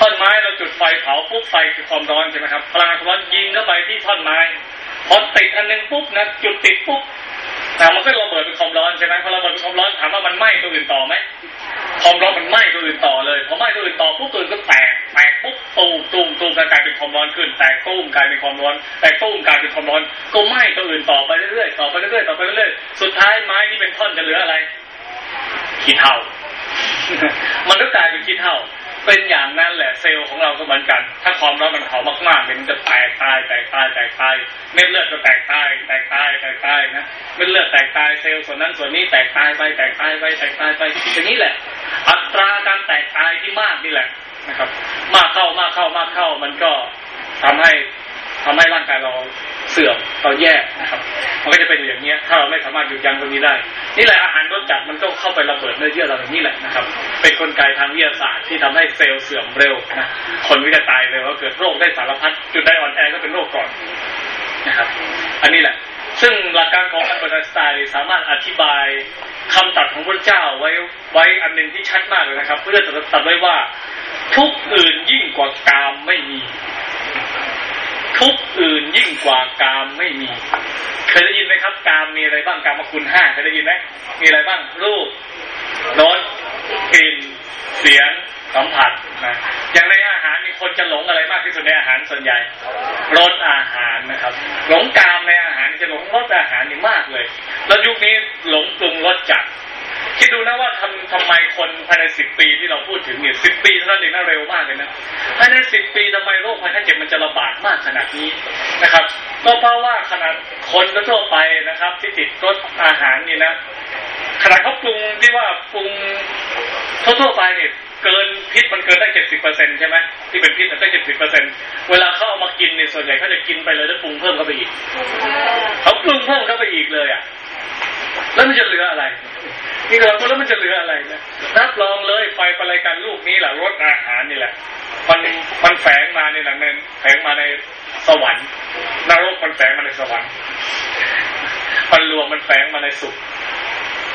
ท่อนไม้เราจุดไฟเผาปุ๊บไฟคือความร้อนใช่ไหมครับพลังความร้อนยิงเข้าไปที่ท่อนไม้พอติดอันนึงปุ๊บนะจุดติดปุ๊บ นะมันก็ระเบิดเป็นความร้อนใช่ไหมพอระเบิดเป็นความร้อนถามว่ามันไหม้ตัวอื่นต่อไหมความร้อนมันไหม้ตัวอื่นต่อเลยพอไหม้ตัวอื่นต่อปุ๊บตัวอื่นก็แตกแตกปุ๊บตูมตูมตูมกลายเป็นความร้อนขึ้น แตกตูมกลายเป็นความร้อนแตกตูมกลายเป็นความร้อน ก็ไหม้ตัวอื่นต่อไปเรื่อยๆต่อไปเรื่อยๆต่อไปเรื่อยๆสุดท้ายไม้ที่เป็นท่อนจะเหลืออะไรขี้เถ้ามันก็กลายเป็นขี้เถ้า เป็นอย่างนั้นแหละเซลล์ของเราก็เหมือนกัน ถ้าความร้อนมันเผามากๆเนี่ยมันจะแตกตายแตกตายแตกตายเม็ดเลือดจะแตกตายแตกตายแตกตายนะเม็ดเลือดแตกตายเซลล์ส่วนนั้นส่วนนี้แตกตายไปแตกตายไปแตกตายไปอย่างนี้แหละ อัตราการแตกตายที่มากนี่แหละนะครับ มากเข้ามากเข้ามากเข้ามันก็ทำให้ ทำให้ร่างกายเราเสื่อมเราแย่นะครับ มันก็จะเป็นอย่างเนี้ย ถ้าเราไม่สามารถหยุดยั้งตรงนี้ได้ นี่แหละอาหารรสจัดมันก็เข้าไประเบิดเนื้อเยื่อเราอย่างนี้แหละนะครับ เป็นกลไกทางวิทยาศาสตร์ที่ทำให้เซลล์เสื่อมเร็วนะ คนก็จะตายเร็วเกิดโรคได้สารพัดจุดใดอ่อนแอก็เป็นโรคก่อนนะครับ อันนี้แหละ ซึ่งหลักการของอัลเบอร์ตไอน์สไตน์สามารถอธิบายคำตัดของพระเจ้าไว้ไว้อันหนึ่งที่ชัดมากเลยนะครับ เพื่อจะตัดไว้ว่าทุกอื่นยิ่งกว่ากามไม่มี ทุกอื่นยิ่งกว่ากามไม่มี เคยได้ยินไหมครับ กามมีอะไรบ้างกามคุณห้าเคยได้ยินไหมมีอะไรบ้างรูปรสกลิ่นเสียงสัมผัสนะอย่างในอาหารมีคนจะหลงอะไรมากที่สุดในอาหารส่วนใหญ่รสอาหารนะครับ หลงกามในอาหารจะหลงรสอาหารนี่มากเลย แล้วยุคนี้หลงปรุงรสจัด คิดดูนะว่าทำทำไมคนภายในสิบปีที่เราพูดถึงเนี่ยสิบปีเท่านั้นเองนะเร็วมากเลยนะภายในสิบปีทำไมโรคภัยไข้เจ็บมันจะระบาดมากขนาดนี้นะครับ ก็เพราะว่าขนาดคนทั่วไปนะครับ ที่ติดรสอาหารนี่นะขนาดเขาปรุงที่ว่าปรุงทั่วๆไปเนี่ยเกินพิษมันเกินได้เจ็ดสิบเปอร์เซ็นใช่ไหมที่เป็นพิษได้เจ็ดสิบเปอร์เซ็นเวลาเขาเอามากินเนี่ยส่วนใหญ่เขาจะกินไปเลยแล้วปรุงเพิ่มเข้าไปอีกเขาปรุงเพิ่มเข้าไปอีกเลยอะ แล้วมันจะเหลืออะไรนี่เราพูดแล้วมันจะเหลืออะไรนะรับรองเลยไฟประไรกันลูกนี้แหละรสอาหารนี่แหละมันมันแฝงมาในหลังนั้นแฝงมาในสวรรค์นรกมันแฝงมาในสวรรค์มันรวมมันแฝงมาในสุข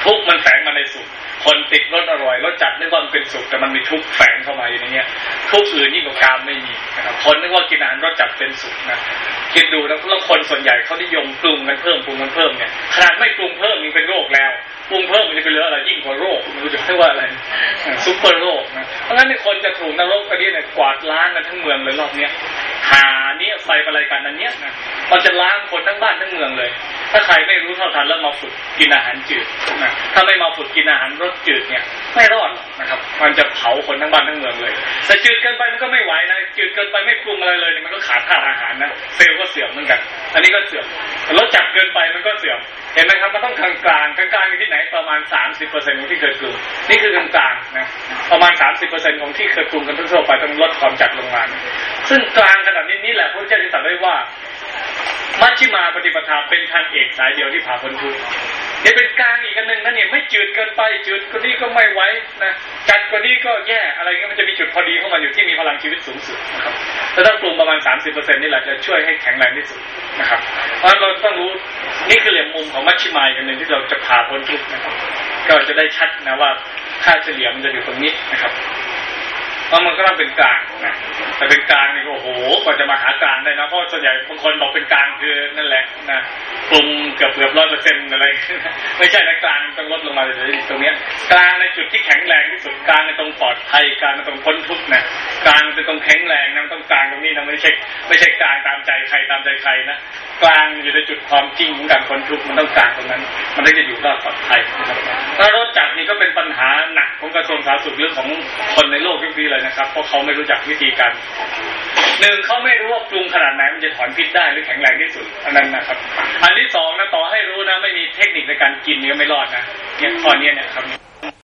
ทุกข์มันแฝงมาในสุข คนติดรสอร่อยรสจัดนึกว่ามันเป็นสุขแต่มันมีทุกข์แฝงเข้ามาอยู่ในเนี้ยทุกข์อื่นยิ่งกว่ากามไม่มีนะครับคนนึกว่ากินอาหารรสจัดเป็นสุขนะคิดดูแล้วแล้วคนส่วนใหญ่เขานิยมปรุงกันเพิ่มปรุงกันเพิ่มเนี่ยขนาดไม่ปรุงเพิ่มยังเป็นโรคแล้วปรุงเพิ่มมันจะเป็นเหลืออะไรยิ่งกว่าโรคไม่รู้จะเรียกว่าอะไรซุปเปอร์โรคนะเพราะงั้นในคนจะถูกนรกอันนี้เนี่ยกวาดล้างกันทั้งเมืองเลยรอบเนี้ยหาเนี้ไฟอะไรกันอันเนี้ยนะมันจะล้างคนทั้งบ้านทั้งเมืองเลย ถ้าใครไม่รู้เท่าทันแล้วมาฝึกกินอาหารจืดนะถ้าไม่มาฝึกกินอาหารรสจืดเนี่ย ไม่รอดหรอกนะครับ มันจะเผาคนทั้งบ้านทั้งเมืองเลยแต่จืดเกินไปมันก็ไม่ไหวนะจืดเกินไปไม่ปรุงอะไรเลยมันก็ขาดธาตุอาหารนะเซลล์ก็เสื่อมเหมือนกัน อันนี้ก็เสื่อมรสจัดเกินไปมันก็เสื่อมเห็นไหมครับมันต้องกลางกลางกลางกลางอยู่ที่ไหนประมาณ 30%ของที่เคยปรุงนี่คือกลางกลางนะประมาณ 30%ของที่เคยปรุงกันทั่วไปต้องลดความจัดลงมาซึ่งกลางขนาดนี้นี่แหละพระเจ้าจะตรัสไว้ว่า มัชชิมาปฏิปทาเป็นทางเอกสายเดียวที่พาพ้นทุกข์เนี่ยเป็นกลางอีกอันหนึ่งนะเนี่ยไม่จืดเกินไปจืดกว่านี้ก็ไม่ไหวนะจัดกว่านี้ก็แย่อะไรเงี้ยมันจะมีจุดพอดีเข้ามาอยู่ที่มีพลังชีวิตสูงสุดนะครับแล้วต้องปรุงประมาณ 30%นี่แหละจะช่วยให้แข็งแรงที่สุดนะครับเพราะเราต้องรู้นี่คือเหลี่ยมมุมของมัชชิมาอีกอันหนึ่งที่เราจะพาพ้นทุกข์นะครับก็จะได้ชัดนะว่าค่าเฉลี่ยมันจะอยู่ตรงนี้นะครับ เพราะมันก็ต้องเป็นกลางนะแต่เป็นกลางนี่โอ้โหกว่าจะมาหากลางเลยนะเพราะส่วนใหญ่บางคนบอกเป็นกลางคือนั่นแหละนะปรุงเกือบเกือบร้อยเปอร์เซ็นต์อะไร ไม่ใช่นะกลางต้องลดลงมาเลยตรงเนี้ยกลางในจุดที่แข็งแรงที่สุดกลางในตรงปลอดภัยกลางในตรงพ้นทุกข์นะกลางในตรงแข็งแรงนะต้องกลางตรงนี้นะไม่ใช่ไม่ใช่กลางตามใจใครตามใจใครนะกลางอยู่ในจุดความจริงของการพ้นทุกข์มันต้องกลางตรงนั้น มันถึงจะอยู่รอดปลอดภัยนะครับแล้วรถจักรนี่ก็เป็นปัญหาหนักของกระทรวงสาธารณสุขเรื่องของคนในโลกยุคนี้เลยนะครับ เพราะเขาไม่รู้จักวิธีการหนึ่งเขาไม่รู้ว่าปรุงขนาดไหนมันจะถอนพิษได้หรือแข็งแรงที่สุดอันนั้นนะครับ อันที่สองนะต่อให้รู้นะไม่มีเทคนิคในการกินเนี่ยไม่รอดนะเนี่ยข้อนี้เนี่ยครับ